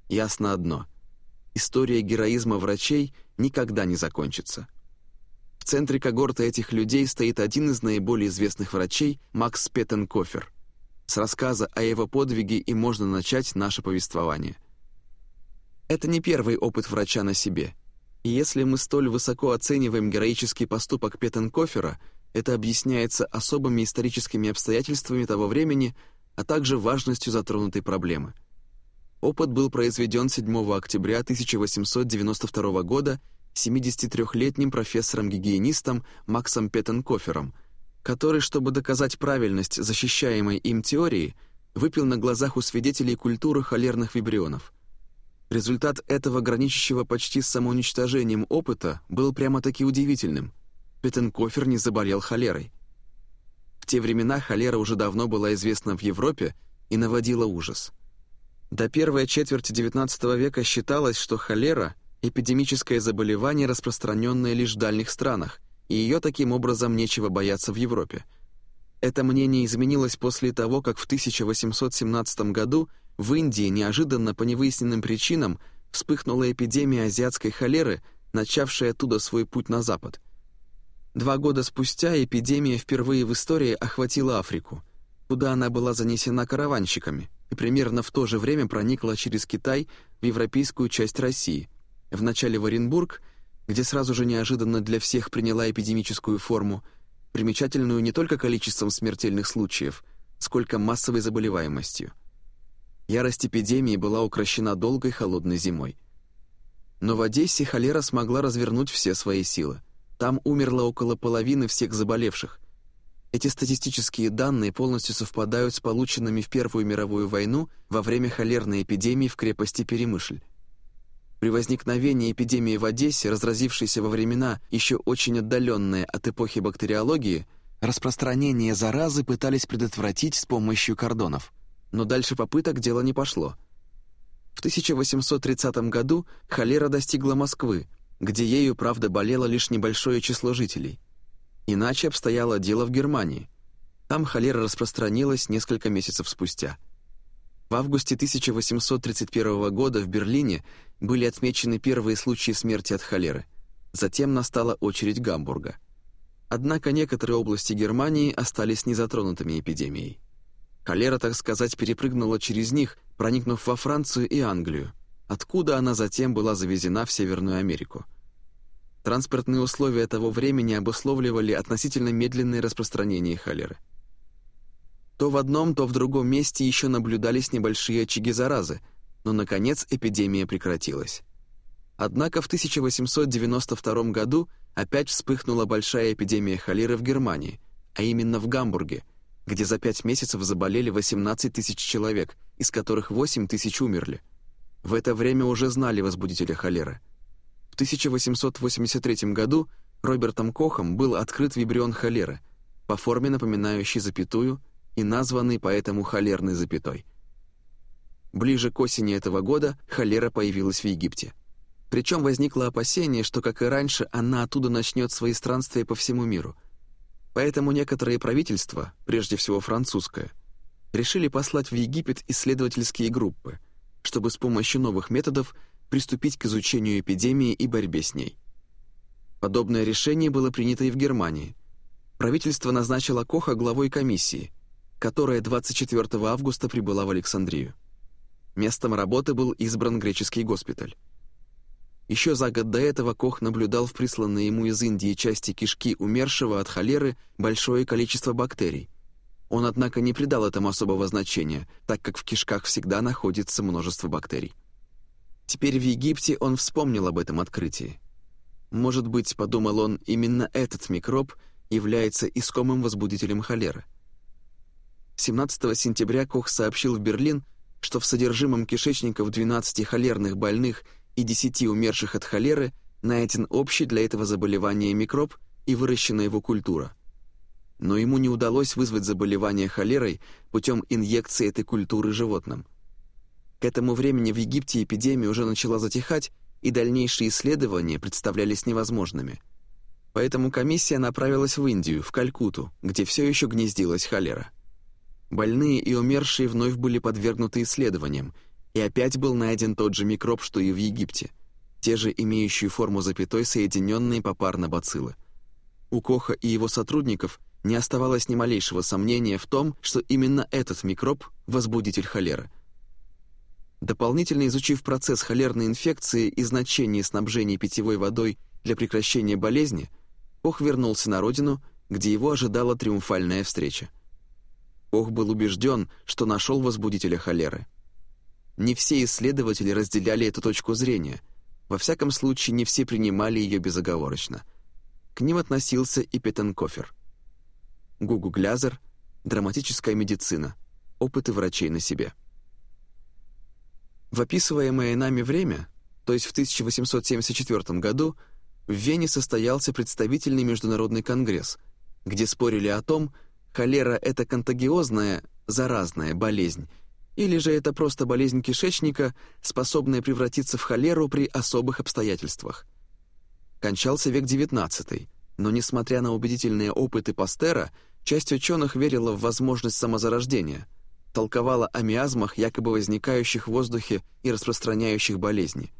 Ясно одно — история героизма врачей никогда не закончится. В центре когорты этих людей стоит один из наиболее известных врачей Макс Петтенкофер. С рассказа о его подвиге и можно начать наше повествование — это не первый опыт врача на себе. И если мы столь высоко оцениваем героический поступок Петтенкофера, это объясняется особыми историческими обстоятельствами того времени, а также важностью затронутой проблемы. Опыт был произведен 7 октября 1892 года 73-летним профессором-гигиенистом Максом Петтенкофером, который, чтобы доказать правильность защищаемой им теории, выпил на глазах у свидетелей культуры холерных вибрионов – Результат этого граничащего почти с самоуничтожением опыта был прямо-таки удивительным. Петтенкофер не заболел холерой. В те времена холера уже давно была известна в Европе и наводила ужас. До первой четверти XIX века считалось, что холера — эпидемическое заболевание, распространенное лишь в дальних странах, и ее таким образом нечего бояться в Европе. Это мнение изменилось после того, как в 1817 году в Индии неожиданно по невыясненным причинам вспыхнула эпидемия азиатской холеры, начавшая оттуда свой путь на запад. Два года спустя эпидемия впервые в истории охватила Африку, куда она была занесена караванщиками и примерно в то же время проникла через Китай в европейскую часть России, вначале в Оренбург, где сразу же неожиданно для всех приняла эпидемическую форму, примечательную не только количеством смертельных случаев, сколько массовой заболеваемостью. Ярость эпидемии была укращена долгой холодной зимой. Но в Одессе холера смогла развернуть все свои силы. Там умерло около половины всех заболевших. Эти статистические данные полностью совпадают с полученными в Первую мировую войну во время холерной эпидемии в крепости Перемышль. При возникновении эпидемии в Одессе, разразившейся во времена, еще очень отдаленные от эпохи бактериологии, распространение заразы пытались предотвратить с помощью кордонов. Но дальше попыток дело не пошло. В 1830 году холера достигла Москвы, где ею, правда, болело лишь небольшое число жителей. Иначе обстояло дело в Германии. Там холера распространилась несколько месяцев спустя. В августе 1831 года в Берлине были отмечены первые случаи смерти от холеры. Затем настала очередь Гамбурга. Однако некоторые области Германии остались незатронутыми эпидемией. Холера, так сказать, перепрыгнула через них, проникнув во Францию и Англию, откуда она затем была завезена в Северную Америку. Транспортные условия того времени обусловливали относительно медленное распространение холеры. То в одном, то в другом месте еще наблюдались небольшие очаги заразы, но, наконец, эпидемия прекратилась. Однако в 1892 году опять вспыхнула большая эпидемия холеры в Германии, а именно в Гамбурге, где за пять месяцев заболели 18 тысяч человек, из которых 8 тысяч умерли. В это время уже знали возбудителя холеры. В 1883 году Робертом Кохом был открыт вибрион холеры, по форме напоминающий запятую и названный поэтому холерной запятой. Ближе к осени этого года холера появилась в Египте. Причем возникло опасение, что, как и раньше, она оттуда начнет свои странствия по всему миру. Поэтому некоторые правительства, прежде всего французское, решили послать в Египет исследовательские группы, чтобы с помощью новых методов приступить к изучению эпидемии и борьбе с ней. Подобное решение было принято и в Германии. Правительство назначило Коха главой комиссии, которая 24 августа прибыла в Александрию. Местом работы был избран греческий госпиталь. Еще за год до этого Кох наблюдал в присланной ему из Индии части кишки умершего от холеры большое количество бактерий. Он, однако, не придал этому особого значения, так как в кишках всегда находится множество бактерий. Теперь в Египте он вспомнил об этом открытии. Может быть, подумал он, именно этот микроб является искомым возбудителем холеры – 17 сентября Кох сообщил в Берлин, что в содержимом кишечников 12 холерных больных и 10 умерших от холеры найден общий для этого заболевания микроб и выращена его культура. Но ему не удалось вызвать заболевание холерой путем инъекции этой культуры животным. К этому времени в Египте эпидемия уже начала затихать, и дальнейшие исследования представлялись невозможными. Поэтому комиссия направилась в Индию, в Калькуту, где все еще гнездилась холера. Больные и умершие вновь были подвергнуты исследованиям, и опять был найден тот же микроб, что и в Египте, те же имеющие форму запятой соединенные попарно бациллы. У Коха и его сотрудников не оставалось ни малейшего сомнения в том, что именно этот микроб – возбудитель холеры. Дополнительно изучив процесс холерной инфекции и значение снабжения питьевой водой для прекращения болезни, Кох вернулся на родину, где его ожидала триумфальная встреча. Ох был убежден, что нашел возбудителя холеры. Не все исследователи разделяли эту точку зрения. Во всяком случае, не все принимали ее безоговорочно. К ним относился и Петтенкофер. Гугу Глязер, драматическая медицина, опыты врачей на себе. В описываемое нами время, то есть в 1874 году, в Вене состоялся представительный международный конгресс, где спорили о том, холера — это контагиозная, заразная болезнь, или же это просто болезнь кишечника, способная превратиться в холеру при особых обстоятельствах. Кончался век XIX, но, несмотря на убедительные опыты Пастера, часть ученых верила в возможность самозарождения, толковала о миазмах, якобы возникающих в воздухе и распространяющих болезни.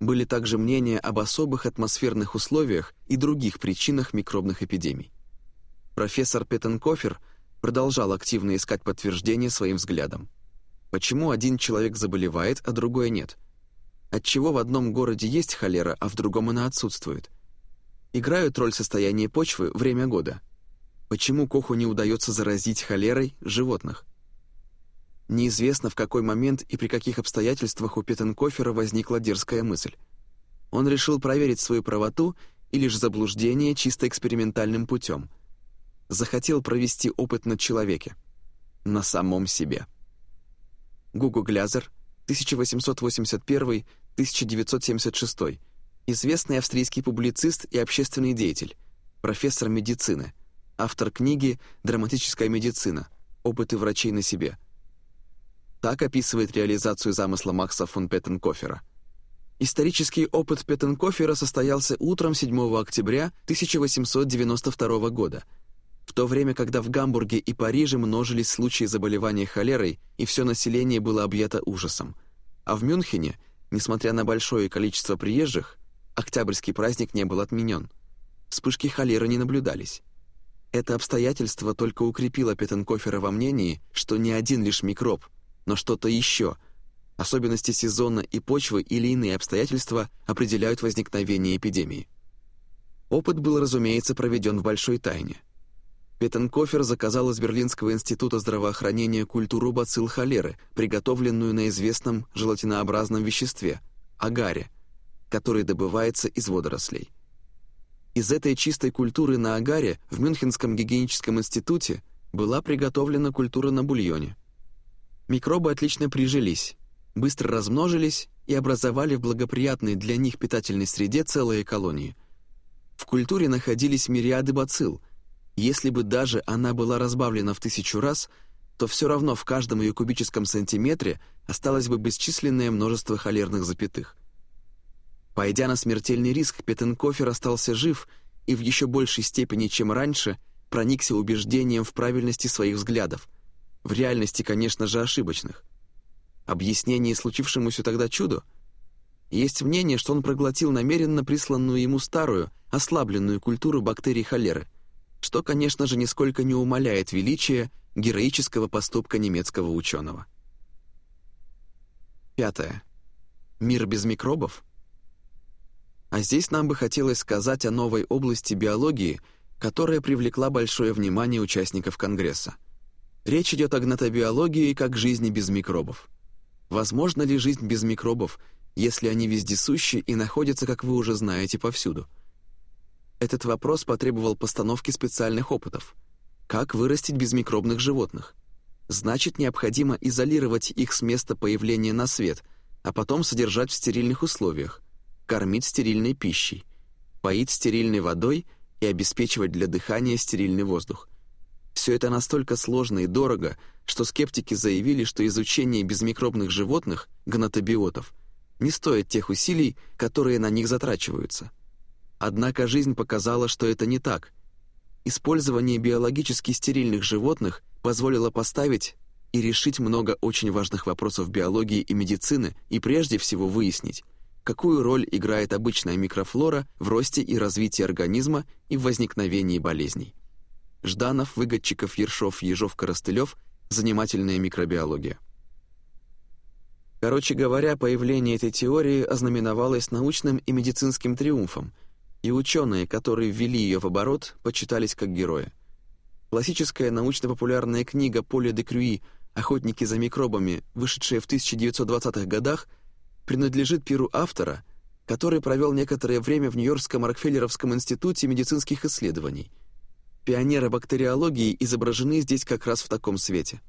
Были также мнения об особых атмосферных условиях и других причинах микробных эпидемий. Профессор Петтенкофер продолжал активно искать подтверждение своим взглядам. Почему один человек заболевает, а другой нет? Отчего в одном городе есть холера, а в другом она отсутствует? Играют роль состояния почвы время года. Почему Коху не удается заразить холерой животных? Неизвестно, в какой момент и при каких обстоятельствах у Петтенкофера возникла дерзкая мысль. Он решил проверить свою правоту или же заблуждение чисто экспериментальным путем. Захотел провести опыт над человеке. На самом себе. Гугу Глязер, 1881-1976, известный австрийский публицист и общественный деятель, профессор медицины, автор книги «Драматическая медицина. Опыты врачей на себе». Так описывает реализацию замысла Макса фон Петтенкофера. Исторический опыт Петтенкофера состоялся утром 7 октября 1892 года – в то время, когда в Гамбурге и Париже множились случаи заболевания холерой, и все население было объято ужасом. А в Мюнхене, несмотря на большое количество приезжих, Октябрьский праздник не был отменен. Вспышки холеры не наблюдались. Это обстоятельство только укрепило Петтенкофера во мнении, что не один лишь микроб, но что-то еще. Особенности сезона и почвы или иные обстоятельства определяют возникновение эпидемии. Опыт был, разумеется, проведен в большой тайне – Петтенкофер заказал из Берлинского института здравоохранения культуру бацилл холеры, приготовленную на известном желатинообразном веществе – агаре, который добывается из водорослей. Из этой чистой культуры на агаре в Мюнхенском гигиеническом институте была приготовлена культура на бульоне. Микробы отлично прижились, быстро размножились и образовали в благоприятной для них питательной среде целые колонии. В культуре находились мириады бацилл – если бы даже она была разбавлена в тысячу раз, то все равно в каждом ее кубическом сантиметре осталось бы бесчисленное множество холерных запятых. Пойдя на смертельный риск, Петтенкофер остался жив и в еще большей степени, чем раньше, проникся убеждением в правильности своих взглядов, в реальности, конечно же, ошибочных. Объяснение случившемуся тогда чуду? Есть мнение, что он проглотил намеренно присланную ему старую, ослабленную культуру бактерий холеры – что, конечно же, нисколько не умаляет величия героического поступка немецкого ученого. Пятое. Мир без микробов? А здесь нам бы хотелось сказать о новой области биологии, которая привлекла большое внимание участников Конгресса. Речь идет о гнатобиологии как жизни без микробов. Возможно ли жизнь без микробов, если они вездесущи и находятся, как вы уже знаете, повсюду? Этот вопрос потребовал постановки специальных опытов. Как вырастить безмикробных животных? Значит, необходимо изолировать их с места появления на свет, а потом содержать в стерильных условиях, кормить стерильной пищей, поить стерильной водой и обеспечивать для дыхания стерильный воздух. Все это настолько сложно и дорого, что скептики заявили, что изучение безмикробных животных, гнатобиотов, не стоит тех усилий, которые на них затрачиваются. Однако жизнь показала, что это не так. Использование биологически стерильных животных позволило поставить и решить много очень важных вопросов биологии и медицины и прежде всего выяснить, какую роль играет обычная микрофлора в росте и развитии организма и в возникновении болезней. Жданов, Выгодчиков, Ершов, Ежов, Коростылев «Занимательная микробиология». Короче говоря, появление этой теории ознаменовалось научным и медицинским триумфом, и ученые, которые ввели ее в оборот, почитались как герои. Классическая научно-популярная книга Поля де Крюи «Охотники за микробами», вышедшая в 1920-х годах, принадлежит перу автора, который провел некоторое время в Нью-Йоркском Рокфеллеровском институте медицинских исследований. Пионеры бактериологии изображены здесь как раз в таком свете.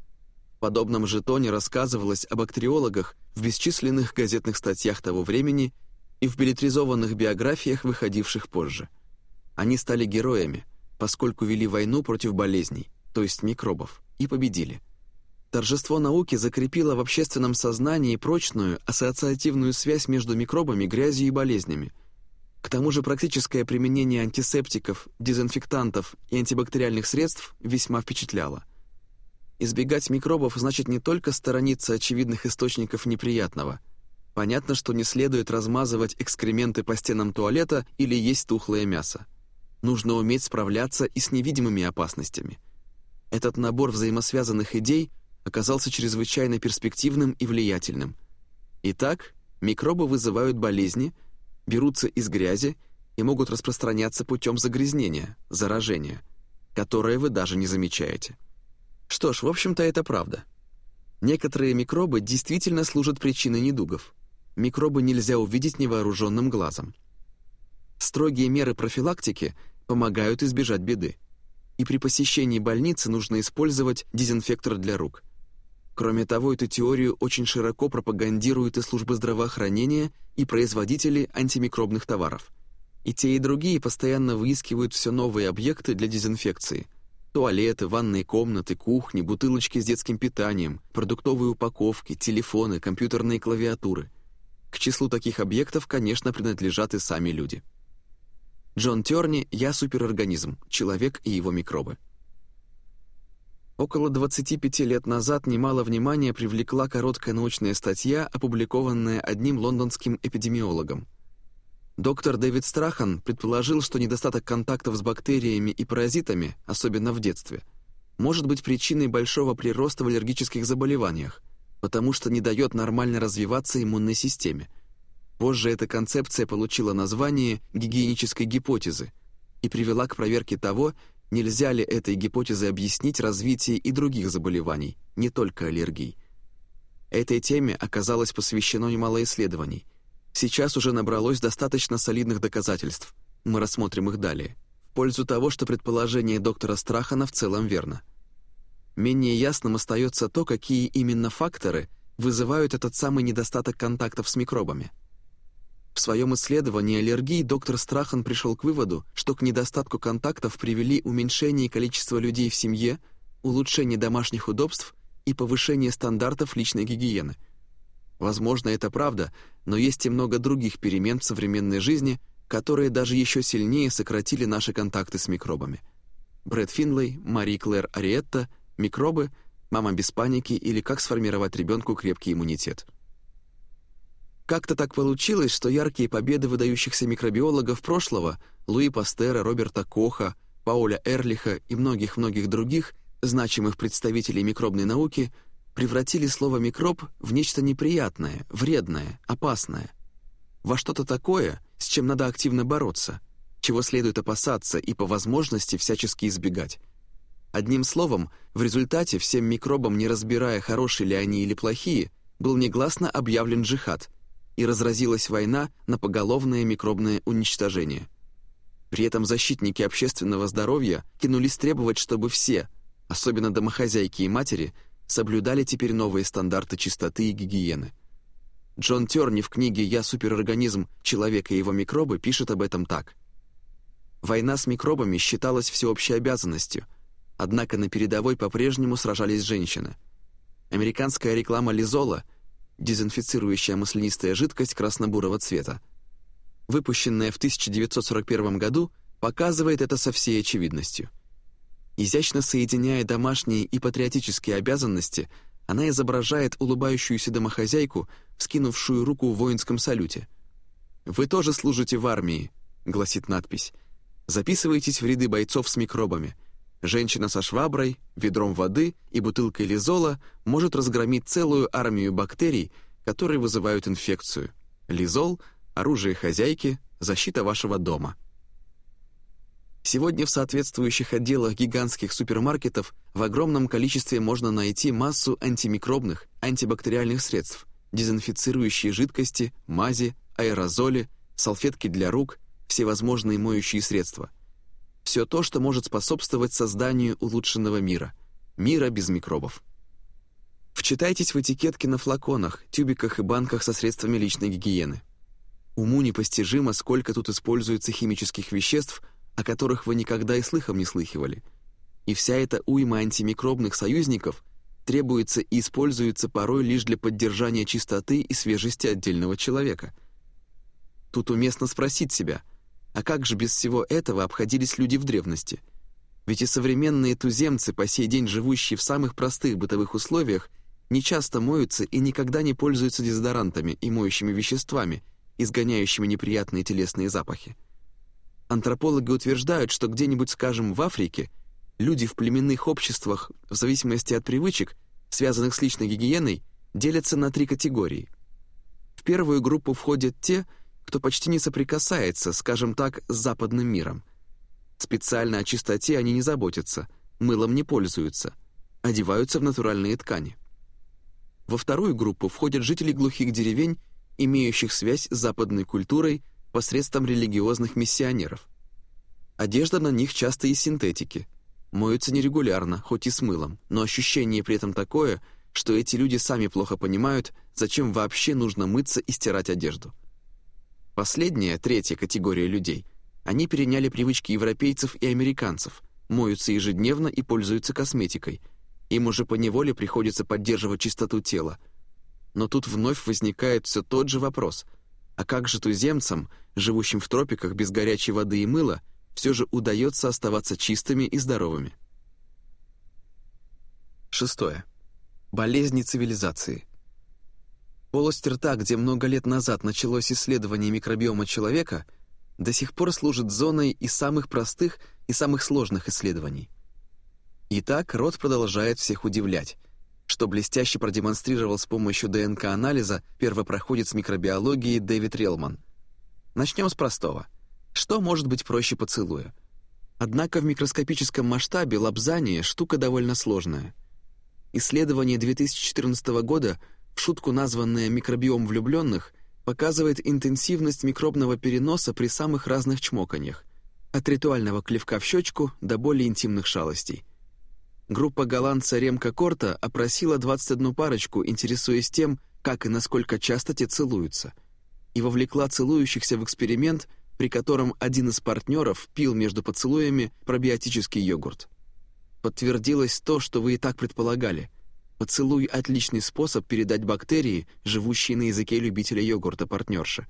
В подобном жетоне рассказывалось о бактериологах в бесчисленных газетных статьях того времени и в билетризованных биографиях, выходивших позже. Они стали героями, поскольку вели войну против болезней, то есть микробов, и победили. Торжество науки закрепило в общественном сознании прочную ассоциативную связь между микробами, грязью и болезнями. К тому же практическое применение антисептиков, дезинфектантов и антибактериальных средств весьма впечатляло. Избегать микробов значит не только сторониться очевидных источников неприятного. Понятно, что не следует размазывать экскременты по стенам туалета или есть тухлое мясо. Нужно уметь справляться и с невидимыми опасностями. Этот набор взаимосвязанных идей оказался чрезвычайно перспективным и влиятельным. Итак, микробы вызывают болезни, берутся из грязи и могут распространяться путем загрязнения, заражения, которое вы даже не замечаете. Что ж, в общем-то, это правда. Некоторые микробы действительно служат причиной недугов. Микробы нельзя увидеть невооруженным глазом. Строгие меры профилактики помогают избежать беды. И при посещении больницы нужно использовать дезинфектор для рук. Кроме того, эту теорию очень широко пропагандируют и службы здравоохранения, и производители антимикробных товаров. И те, и другие постоянно выискивают все новые объекты для дезинфекции – Туалеты, ванные комнаты, кухни, бутылочки с детским питанием, продуктовые упаковки, телефоны, компьютерные клавиатуры. К числу таких объектов, конечно, принадлежат и сами люди. Джон Терни «Я суперорганизм. Человек и его микробы». Около 25 лет назад немало внимания привлекла короткая научная статья, опубликованная одним лондонским эпидемиологом. Доктор Дэвид Страхан предположил, что недостаток контактов с бактериями и паразитами, особенно в детстве, может быть причиной большого прироста в аллергических заболеваниях, потому что не дает нормально развиваться иммунной системе. Позже эта концепция получила название гигиенической гипотезы и привела к проверке того, нельзя ли этой гипотезой объяснить развитие и других заболеваний, не только аллергий. Этой теме оказалось посвящено немало исследований – Сейчас уже набралось достаточно солидных доказательств. Мы рассмотрим их далее. В пользу того, что предположение доктора Страхана в целом верно. Менее ясным остается то, какие именно факторы вызывают этот самый недостаток контактов с микробами. В своем исследовании аллергии доктор Страхан пришел к выводу, что к недостатку контактов привели уменьшение количества людей в семье, улучшение домашних удобств и повышение стандартов личной гигиены – Возможно, это правда, но есть и много других перемен в современной жизни, которые даже еще сильнее сократили наши контакты с микробами. Брэд Финлей, Мари Клэр Ариетта, «Микробы», «Мама без паники» или «Как сформировать ребенку крепкий иммунитет». Как-то так получилось, что яркие победы выдающихся микробиологов прошлого Луи Пастера, Роберта Коха, Пауля Эрлиха и многих-многих других значимых представителей микробной науки – превратили слово «микроб» в нечто неприятное, вредное, опасное. Во что-то такое, с чем надо активно бороться, чего следует опасаться и по возможности всячески избегать. Одним словом, в результате всем микробам, не разбирая, хорошие ли они или плохие, был негласно объявлен джихад, и разразилась война на поголовное микробное уничтожение. При этом защитники общественного здоровья кинулись требовать, чтобы все, особенно домохозяйки и матери, соблюдали теперь новые стандарты чистоты и гигиены. Джон Терни в книге «Я суперорганизм. Человек и его микробы» пишет об этом так. Война с микробами считалась всеобщей обязанностью, однако на передовой по-прежнему сражались женщины. Американская реклама Лизола, дезинфицирующая маслянистая жидкость красно-бурого цвета, выпущенная в 1941 году, показывает это со всей очевидностью – Изящно соединяя домашние и патриотические обязанности, она изображает улыбающуюся домохозяйку, вскинувшую руку в воинском салюте. «Вы тоже служите в армии», — гласит надпись. «Записывайтесь в ряды бойцов с микробами. Женщина со шваброй, ведром воды и бутылкой лизола может разгромить целую армию бактерий, которые вызывают инфекцию. Лизол — оружие хозяйки, защита вашего дома». Сегодня в соответствующих отделах гигантских супермаркетов в огромном количестве можно найти массу антимикробных, антибактериальных средств, дезинфицирующие жидкости, мази, аэрозоли, салфетки для рук, всевозможные моющие средства. Все то, что может способствовать созданию улучшенного мира, мира без микробов. Вчитайтесь в этикетки на флаконах, тюбиках и банках со средствами личной гигиены. Уму непостижимо, сколько тут используется химических веществ – о которых вы никогда и слыхом не слыхивали. и вся эта уйма антимикробных союзников требуется и используется порой лишь для поддержания чистоты и свежести отдельного человека. Тут уместно спросить себя, а как же без всего этого обходились люди в древности? Ведь и современные туземцы, по сей день живущие в самых простых бытовых условиях, не часто моются и никогда не пользуются дезодорантами и моющими веществами, изгоняющими неприятные телесные запахи. Антропологи утверждают, что где-нибудь, скажем, в Африке – Люди в племенных обществах, в зависимости от привычек, связанных с личной гигиеной, делятся на три категории. В первую группу входят те, кто почти не соприкасается, скажем так, с западным миром. Специально о чистоте они не заботятся, мылом не пользуются, одеваются в натуральные ткани. Во вторую группу входят жители глухих деревень, имеющих связь с западной культурой посредством религиозных миссионеров. Одежда на них часто из синтетики – Моются нерегулярно, хоть и с мылом, но ощущение при этом такое, что эти люди сами плохо понимают, зачем вообще нужно мыться и стирать одежду. Последняя, третья категория людей, они переняли привычки европейцев и американцев, моются ежедневно и пользуются косметикой. Им уже поневоле приходится поддерживать чистоту тела. Но тут вновь возникает все тот же вопрос. А как же туземцам, живущим в тропиках без горячей воды и мыла, все же удается оставаться чистыми и здоровыми. Шестое. Болезни цивилизации. Полость рта, где много лет назад началось исследование микробиома человека, до сих пор служит зоной и самых простых, и самых сложных исследований. Итак, рот продолжает всех удивлять, что блестяще продемонстрировал с помощью ДНК-анализа первопроходец микробиологии Дэвид Релман. Начнем с простого. Что может быть проще поцелуя? Однако в микроскопическом масштабе лапзание – штука довольно сложная. Исследование 2014 года, в шутку названное «Микробиом влюбленных», показывает интенсивность микробного переноса при самых разных чмоканьях, от ритуального клевка в щечку до более интимных шалостей. Группа голландца Ремка Корта опросила 21 парочку, интересуясь тем, как и насколько часто те целуются, и вовлекла целующихся в эксперимент – при котором один из партнеров пил между поцелуями пробиотический йогурт. Подтвердилось то, что вы и так предполагали. Поцелуй — отличный способ передать бактерии, живущие на языке любителя йогурта партнерши.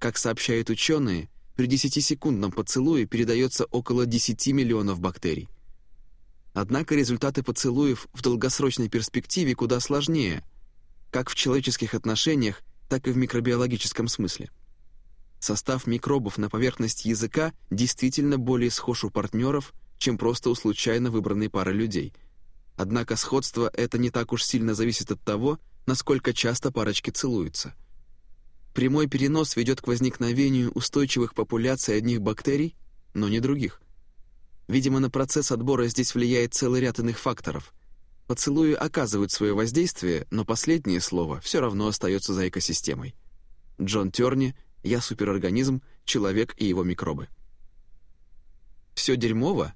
Как сообщают ученые, при 10-секундном поцелуе передается около 10 миллионов бактерий. Однако результаты поцелуев в долгосрочной перспективе куда сложнее, как в человеческих отношениях, так и в микробиологическом смысле. Состав микробов на поверхности языка действительно более схож у партнеров, чем просто у случайно выбранной пары людей. Однако сходство это не так уж сильно зависит от того, насколько часто парочки целуются. Прямой перенос ведет к возникновению устойчивых популяций одних бактерий, но не других. Видимо, на процесс отбора здесь влияет целый ряд иных факторов. Поцелуи оказывают свое воздействие, но последнее слово все равно остается за экосистемой. Джон Терни — я суперорганизм, человек и его микробы. Все дерьмово?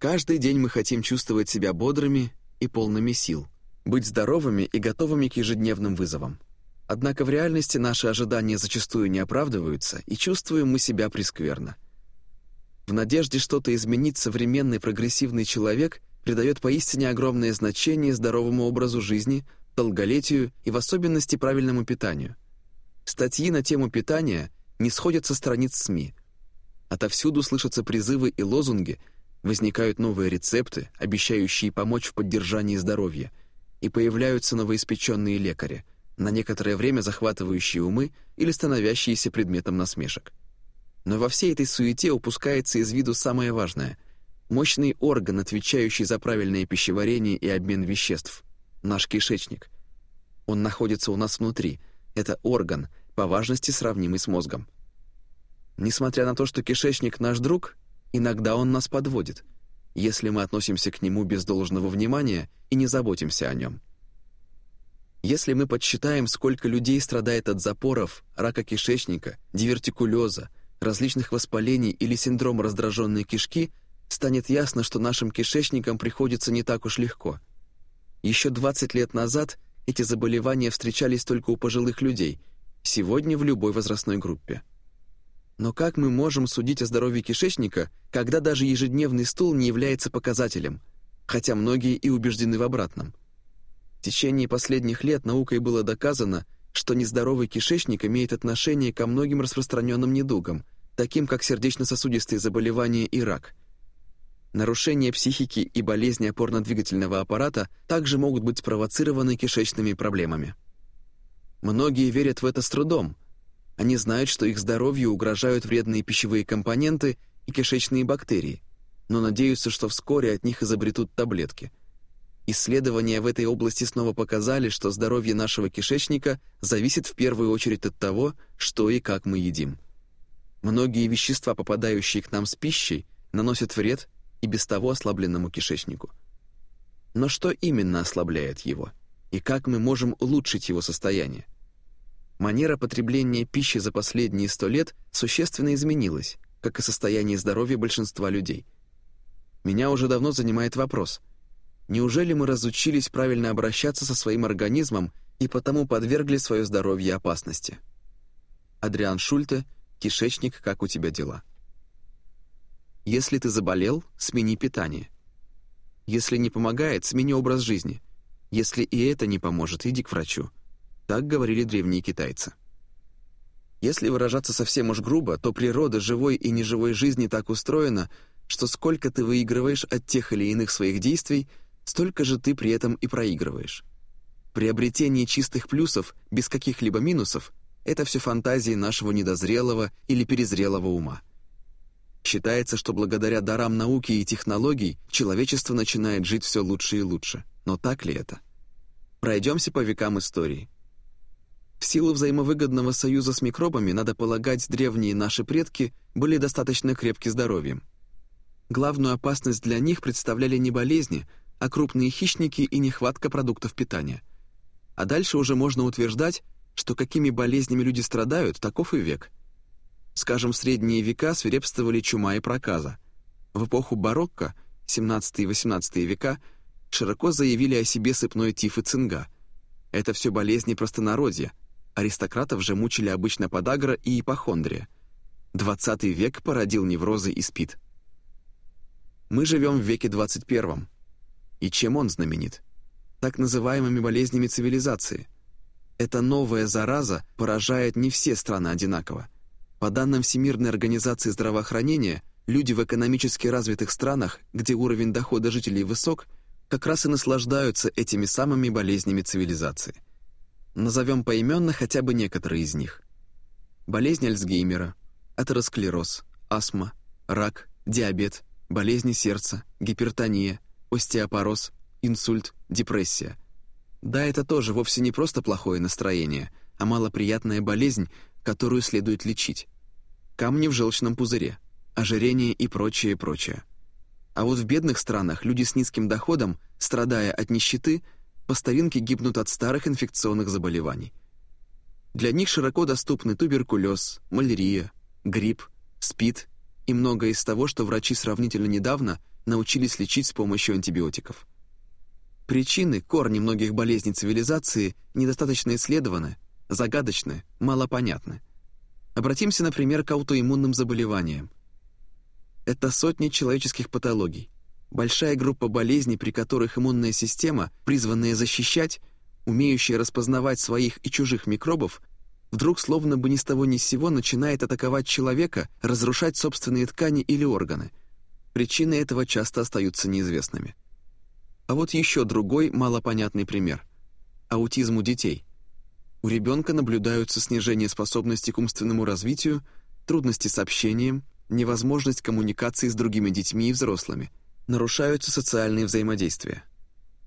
Каждый день мы хотим чувствовать себя бодрыми и полными сил, быть здоровыми и готовыми к ежедневным вызовам. Однако в реальности наши ожидания зачастую не оправдываются, и чувствуем мы себя прескверно. В надежде что-то изменить современный прогрессивный человек придает поистине огромное значение здоровому образу жизни, долголетию и в особенности правильному питанию – Статьи на тему питания не сходят со страниц СМИ. Отовсюду слышатся призывы и лозунги, возникают новые рецепты, обещающие помочь в поддержании здоровья, и появляются новоиспеченные лекари, на некоторое время захватывающие умы или становящиеся предметом насмешек. Но во всей этой суете упускается из виду самое важное — мощный орган, отвечающий за правильное пищеварение и обмен веществ — наш кишечник. Он находится у нас внутри. Это орган — по важности сравнимый с мозгом. Несмотря на то, что кишечник наш друг, иногда он нас подводит, если мы относимся к нему без должного внимания и не заботимся о нем. Если мы подсчитаем, сколько людей страдает от запоров, рака кишечника, дивертикулеза, различных воспалений или синдрома раздраженной кишки, станет ясно, что нашим кишечникам приходится не так уж легко. Еще 20 лет назад эти заболевания встречались только у пожилых людей – сегодня в любой возрастной группе. Но как мы можем судить о здоровье кишечника, когда даже ежедневный стул не является показателем, хотя многие и убеждены в обратном? В течение последних лет наукой было доказано, что нездоровый кишечник имеет отношение ко многим распространенным недугам, таким как сердечно-сосудистые заболевания и рак. Нарушения психики и болезни опорно-двигательного аппарата также могут быть спровоцированы кишечными проблемами. Многие верят в это с трудом. Они знают, что их здоровью угрожают вредные пищевые компоненты и кишечные бактерии, но надеются, что вскоре от них изобретут таблетки – Исследования в этой области снова показали, что здоровье нашего кишечника зависит в первую очередь от того, что и как мы едим. Многие вещества, попадающие к нам с пищей, наносят вред и без того ослабленному кишечнику. Но что именно ослабляет его? И как мы можем улучшить его состояние? Манера потребления пищи за последние сто лет существенно изменилась, как и состояние здоровья большинства людей. Меня уже давно занимает вопрос – Неужели мы разучились правильно обращаться со своим организмом и потому подвергли свое здоровье опасности? Адриан Шульте, кишечник, как у тебя дела? Если ты заболел, смени питание. Если не помогает, смени образ жизни. Если и это не поможет, иди к врачу. Так говорили древние китайцы. Если выражаться совсем уж грубо, то природа живой и неживой жизни так устроена, что сколько ты выигрываешь от тех или иных своих действий – столько же ты при этом и проигрываешь. Приобретение чистых плюсов без каких-либо минусов — это все фантазии нашего недозрелого или перезрелого ума. Считается, что благодаря дарам науки и технологий человечество начинает жить все лучше и лучше. Но так ли это? Пройдемся по векам истории. В силу взаимовыгодного союза с микробами, надо полагать, древние наши предки были достаточно крепки здоровьем. Главную опасность для них представляли не болезни, а крупные хищники и нехватка продуктов питания. А дальше уже можно утверждать, что какими болезнями люди страдают, таков и век. Скажем, в средние века свирепствовали чума и проказа. В эпоху барокко, 17 и 18 века, широко заявили о себе сыпной тиф и цинга. Это все болезни простонародья. Аристократов же мучили обычно подагра и ипохондрия. 20 век породил неврозы и спид. Мы живем в веке 21 и чем он знаменит? Так называемыми болезнями цивилизации. Эта новая зараза поражает не все страны одинаково. По данным Всемирной организации здравоохранения, люди в экономически развитых странах, где уровень дохода жителей высок, как раз и наслаждаются этими самыми болезнями цивилизации. Назовем поименно хотя бы некоторые из них. Болезнь Альцгеймера, атеросклероз, астма, рак, диабет, болезни сердца, гипертония – остеопороз, инсульт, депрессия. Да, это тоже вовсе не просто плохое настроение, а малоприятная болезнь, которую следует лечить. Камни в желчном пузыре, ожирение и прочее, прочее. А вот в бедных странах люди с низким доходом, страдая от нищеты, по старинке гибнут от старых инфекционных заболеваний. Для них широко доступны туберкулез, малярия, грипп, СПИД и многое из того, что врачи сравнительно недавно научились лечить с помощью антибиотиков. Причины, корни многих болезней цивилизации недостаточно исследованы, загадочны, малопонятны. Обратимся, например, к аутоиммунным заболеваниям. Это сотни человеческих патологий, большая группа болезней, при которых иммунная система, призванная защищать, умеющая распознавать своих и чужих микробов, вдруг словно бы ни с того ни с сего начинает атаковать человека, разрушать собственные ткани или органы – Причины этого часто остаются неизвестными. А вот еще другой малопонятный пример. Аутизм у детей. У ребенка наблюдаются снижение способности к умственному развитию, трудности с общением, невозможность коммуникации с другими детьми и взрослыми, нарушаются социальные взаимодействия.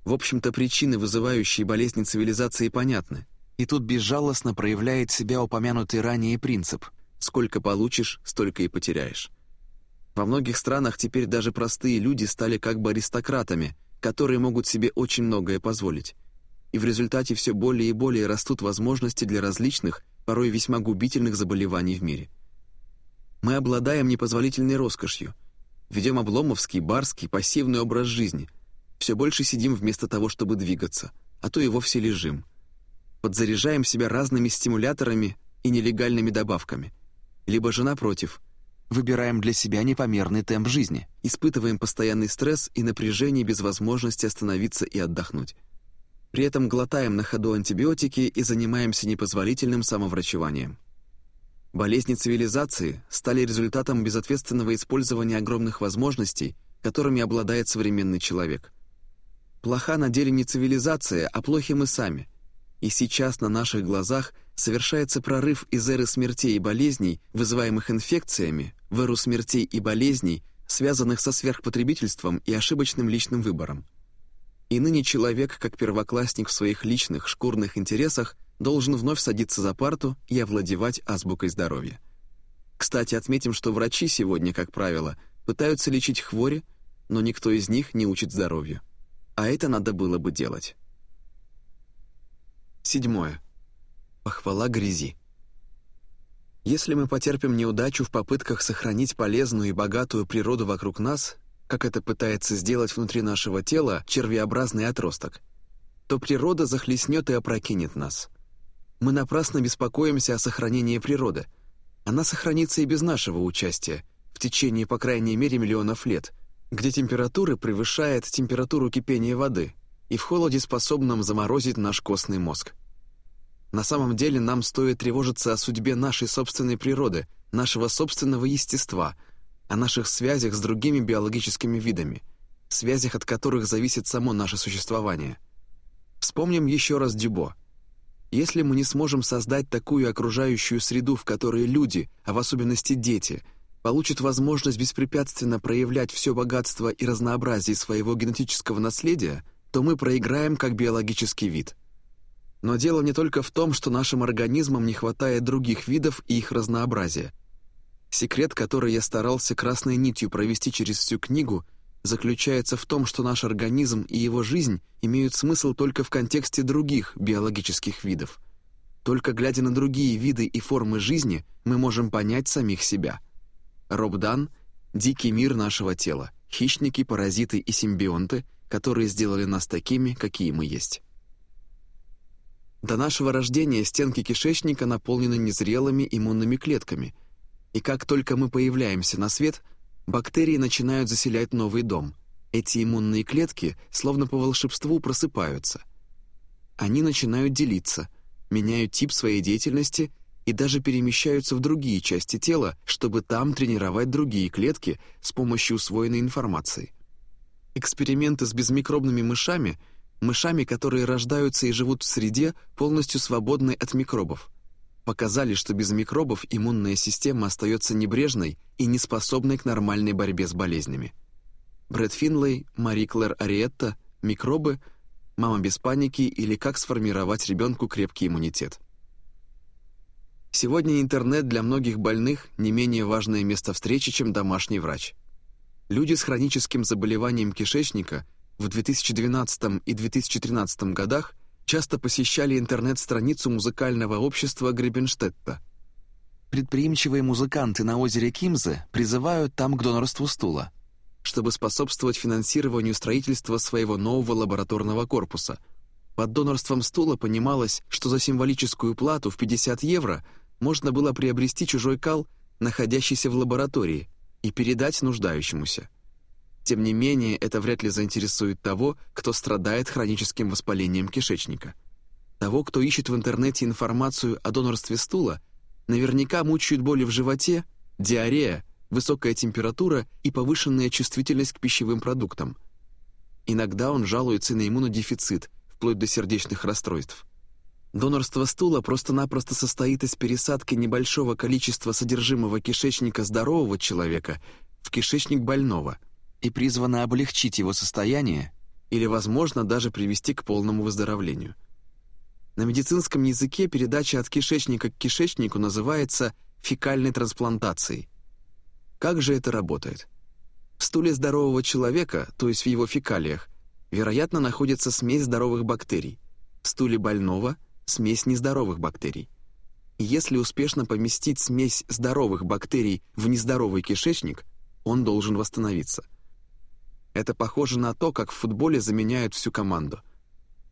В общем-то, причины, вызывающие болезни цивилизации, понятны. И тут безжалостно проявляет себя упомянутый ранее принцип «сколько получишь, столько и потеряешь». Во многих странах теперь даже простые люди стали как бы аристократами, которые могут себе очень многое позволить. И в результате все более и более растут возможности для различных, порой весьма губительных заболеваний в мире. Мы обладаем непозволительной роскошью, ведем обломовский, барский, пассивный образ жизни, все больше сидим вместо того, чтобы двигаться, а то и вовсе лежим. Подзаряжаем себя разными стимуляторами и нелегальными добавками – либо же напротив, выбираем для себя непомерный темп жизни, испытываем постоянный стресс и напряжение без возможности остановиться и отдохнуть. При этом глотаем на ходу антибиотики и занимаемся непозволительным самоврачеванием. Болезни цивилизации стали результатом безответственного использования огромных возможностей, которыми обладает современный человек. Плоха на деле не цивилизация, а плохи мы сами. И сейчас на наших глазах совершается прорыв из эры смертей и болезней, вызываемых инфекциями, в эру смертей и болезней, связанных со сверхпотребительством и ошибочным личным выбором. И ныне человек, как первоклассник в своих личных шкурных интересах, должен вновь садиться за парту и овладевать азбукой здоровья. Кстати, отметим, что врачи сегодня, как правило, пытаются лечить хвори, но никто из них не учит здоровью. А это надо было бы делать. Седьмое. Похвала грязи. Если мы потерпим неудачу в попытках сохранить полезную и богатую природу вокруг нас, как это пытается сделать внутри нашего тела червеобразный отросток, то природа захлестнет и опрокинет нас. Мы напрасно беспокоимся о сохранении природы. Она сохранится и без нашего участия, в течение, по крайней мере, миллионов лет, где температура превышает температуру кипения воды и в холоде способном заморозить наш костный мозг. На самом деле нам стоит тревожиться о судьбе нашей собственной природы, нашего собственного естества, о наших связях с другими биологическими видами, связях, от которых зависит само наше существование. Вспомним еще раз Дюбо. Если мы не сможем создать такую окружающую среду, в которой люди, а в особенности дети, получат возможность беспрепятственно проявлять все богатство и разнообразие своего генетического наследия, то мы проиграем как биологический вид – но дело не только в том, что нашим организмам не хватает других видов и их разнообразия. Секрет, который я старался красной нитью провести через всю книгу, заключается в том, что наш организм и его жизнь имеют смысл только в контексте других биологических видов. Только глядя на другие виды и формы жизни, мы можем понять самих себя. Роб Дан «Дикий мир нашего тела. Хищники, паразиты и симбионты, которые сделали нас такими, какие мы есть». До нашего рождения стенки кишечника наполнены незрелыми иммунными клетками, и как только мы появляемся на свет, бактерии начинают заселять новый дом. Эти иммунные клетки, словно по волшебству, просыпаются. Они начинают делиться, меняют тип своей деятельности и даже перемещаются в другие части тела, чтобы там тренировать другие клетки с помощью усвоенной информации. Эксперименты с безмикробными мышами – мышами, которые рождаются и живут в среде, полностью свободной от микробов. Показали, что без микробов иммунная система остается небрежной и неспособной к нормальной борьбе с болезнями. Брэд Финлей, Мари Клэр Ариетта, «Микробы», «Мама без паники» или «Как сформировать ребенку крепкий иммунитет». Сегодня интернет для многих больных не менее важное место встречи, чем домашний врач. Люди с хроническим заболеванием кишечника в 2012 и 2013 годах часто посещали интернет-страницу музыкального общества Гребенштетта. Предприимчивые музыканты на озере Кимзе призывают там к донорству стула, чтобы способствовать финансированию строительства своего нового лабораторного корпуса. Под донорством стула понималось, что за символическую плату в 50 евро можно было приобрести чужой кал, находящийся в лаборатории, и передать нуждающемуся. Тем не менее, это вряд ли заинтересует того, кто страдает хроническим воспалением кишечника. Того, кто ищет в интернете информацию о донорстве стула, наверняка мучают боли в животе, диарея, высокая температура и повышенная чувствительность к пищевым продуктам. Иногда он жалуется на иммунодефицит, вплоть до сердечных расстройств. Донорство стула просто-напросто состоит из пересадки небольшого количества содержимого кишечника здорового человека в кишечник больного – и призвана облегчить его состояние или, возможно, даже привести к полному выздоровлению. На медицинском языке передача от кишечника к кишечнику называется фекальной трансплантацией. Как же это работает? В стуле здорового человека, то есть в его фекалиях, вероятно, находится смесь здоровых бактерий. В стуле больного – смесь нездоровых бактерий. И если успешно поместить смесь здоровых бактерий в нездоровый кишечник, он должен восстановиться. Это похоже на то, как в футболе заменяют всю команду.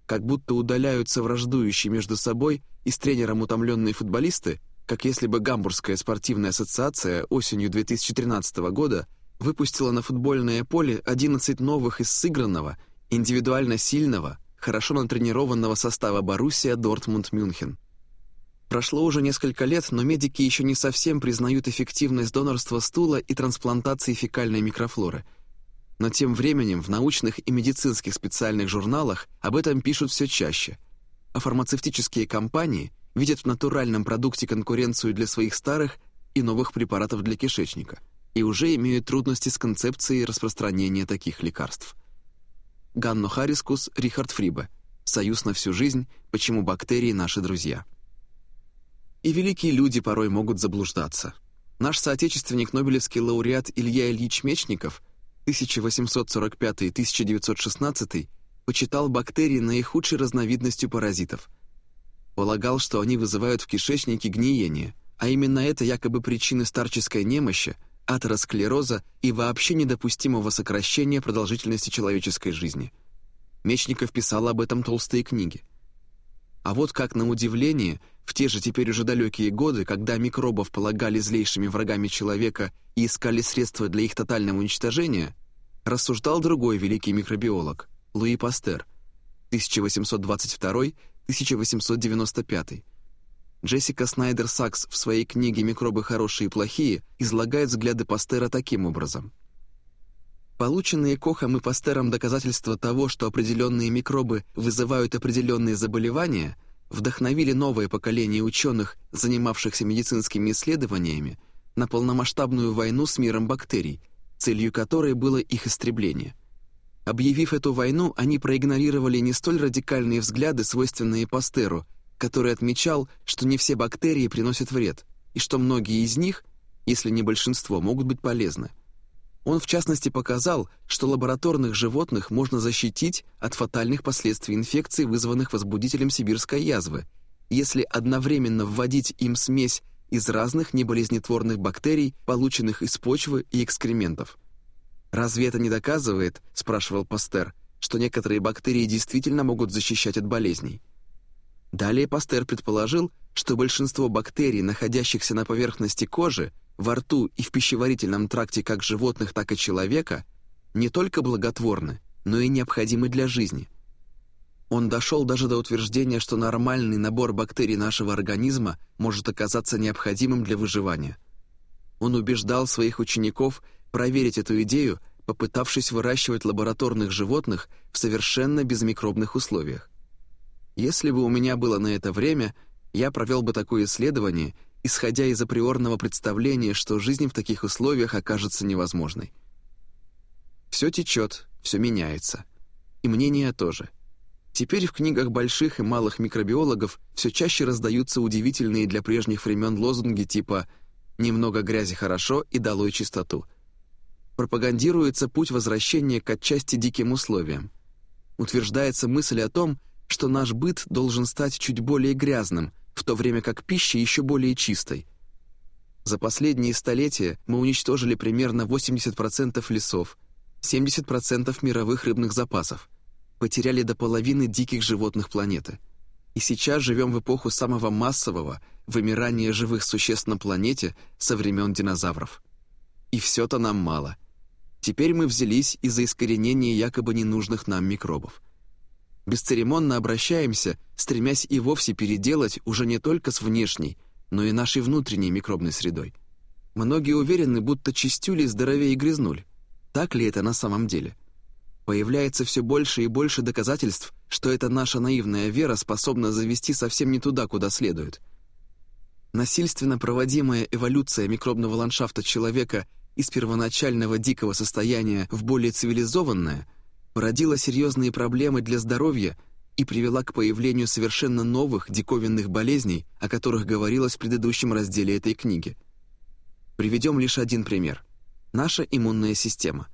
Как будто удаляются враждующие между собой и с тренером утомленные футболисты, как если бы Гамбургская спортивная ассоциация осенью 2013 года выпустила на футбольное поле 11 новых из сыгранного, индивидуально сильного, хорошо натренированного состава Боруссия Дортмунд Мюнхен. Прошло уже несколько лет, но медики еще не совсем признают эффективность донорства стула и трансплантации фекальной микрофлоры. Но тем временем в научных и медицинских специальных журналах об этом пишут все чаще, а фармацевтические компании видят в натуральном продукте конкуренцию для своих старых и новых препаратов для кишечника и уже имеют трудности с концепцией распространения таких лекарств. Ганно Харискус, Рихард Фрибе. «Союз на всю жизнь. Почему бактерии наши друзья». И великие люди порой могут заблуждаться. Наш соотечественник, нобелевский лауреат Илья Ильич Мечников 1845-1916 почитал бактерии наихудшей разновидностью паразитов. Полагал, что они вызывают в кишечнике гниение, а именно это якобы причины старческой немощи, атеросклероза и вообще недопустимого сокращения продолжительности человеческой жизни. Мечников писал об этом толстые книги. А вот как на удивление, в те же теперь уже далекие годы, когда микробов полагали злейшими врагами человека и искали средства для их тотального уничтожения, рассуждал другой великий микробиолог, Луи Пастер, 1822-1895, Джессика Снайдер Сакс в своей книге «Микробы хорошие и плохие» излагает взгляды Пастера таким образом. Полученные Кохом и Пастером доказательства того, что определенные микробы вызывают определенные заболевания, вдохновили новое поколение ученых, занимавшихся медицинскими исследованиями, на полномасштабную войну с миром бактерий, целью которой было их истребление. Объявив эту войну, они проигнорировали не столь радикальные взгляды, свойственные Пастеру, который отмечал, что не все бактерии приносят вред, и что многие из них, если не большинство, могут быть полезны. Он в частности показал, что лабораторных животных можно защитить от фатальных последствий инфекций, вызванных возбудителем сибирской язвы, если одновременно вводить им смесь из разных неболезнетворных бактерий, полученных из почвы и экскрементов. «Разве это не доказывает, — спрашивал Пастер, — что некоторые бактерии действительно могут защищать от болезней?» Далее Пастер предположил, что большинство бактерий, находящихся на поверхности кожи, во рту и в пищеварительном тракте как животных, так и человека, не только благотворны, но и необходимы для жизни. Он дошел даже до утверждения, что нормальный набор бактерий нашего организма может оказаться необходимым для выживания. Он убеждал своих учеников проверить эту идею, попытавшись выращивать лабораторных животных в совершенно безмикробных условиях. Если бы у меня было на это время, я провел бы такое исследование, исходя из априорного представления, что жизнь в таких условиях окажется невозможной. Все течет, все меняется. И мнения тоже. Теперь в книгах больших и малых микробиологов все чаще раздаются удивительные для прежних времен лозунги типа «немного грязи хорошо и долой чистоту». Пропагандируется путь возвращения к отчасти диким условиям. Утверждается мысль о том, что наш быт должен стать чуть более грязным, в то время как пища еще более чистой. За последние столетия мы уничтожили примерно 80% лесов, 70% мировых рыбных запасов, потеряли до половины диких животных планеты. И сейчас живем в эпоху самого массового вымирания живых существ на планете со времен динозавров. И все-то нам мало. Теперь мы взялись из-за искоренения якобы ненужных нам микробов бесцеремонно обращаемся, стремясь и вовсе переделать уже не только с внешней, но и нашей внутренней микробной средой. Многие уверены, будто чистюли здоровее грязнуль. Так ли это на самом деле? Появляется все больше и больше доказательств, что эта наша наивная вера способна завести совсем не туда, куда следует. Насильственно проводимая эволюция микробного ландшафта человека из первоначального дикого состояния в более цивилизованное – породила серьезные проблемы для здоровья и привела к появлению совершенно новых диковинных болезней, о которых говорилось в предыдущем разделе этой книги. Приведем лишь один пример. Наша иммунная система.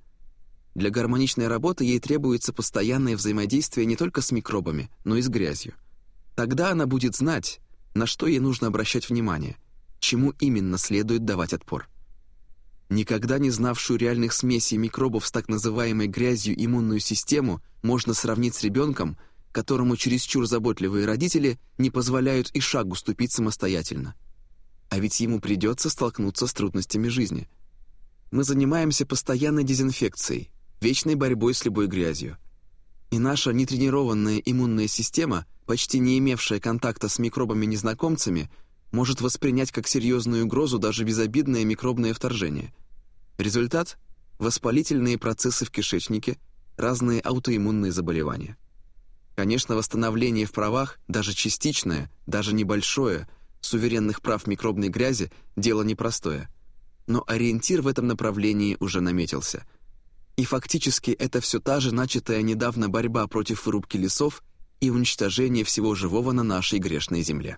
Для гармоничной работы ей требуется постоянное взаимодействие не только с микробами, но и с грязью. Тогда она будет знать, на что ей нужно обращать внимание, чему именно следует давать отпор. Никогда не знавшую реальных смесей микробов с так называемой грязью иммунную систему можно сравнить с ребенком, которому чересчур заботливые родители не позволяют и шагу ступить самостоятельно. а ведь ему придется столкнуться с трудностями жизни. Мы занимаемся постоянной дезинфекцией, вечной борьбой с любой грязью. И наша нетренированная иммунная система, почти не имевшая контакта с микробами-незнакомцами, может воспринять как серьезную угрозу даже безобидное микробное вторжение. Результат – воспалительные процессы в кишечнике, разные аутоиммунные заболевания. Конечно, восстановление в правах, даже частичное, даже небольшое, суверенных прав микробной грязи – дело непростое. Но ориентир в этом направлении уже наметился. И фактически это все та же начатая недавно борьба против вырубки лесов и уничтожения всего живого на нашей грешной земле.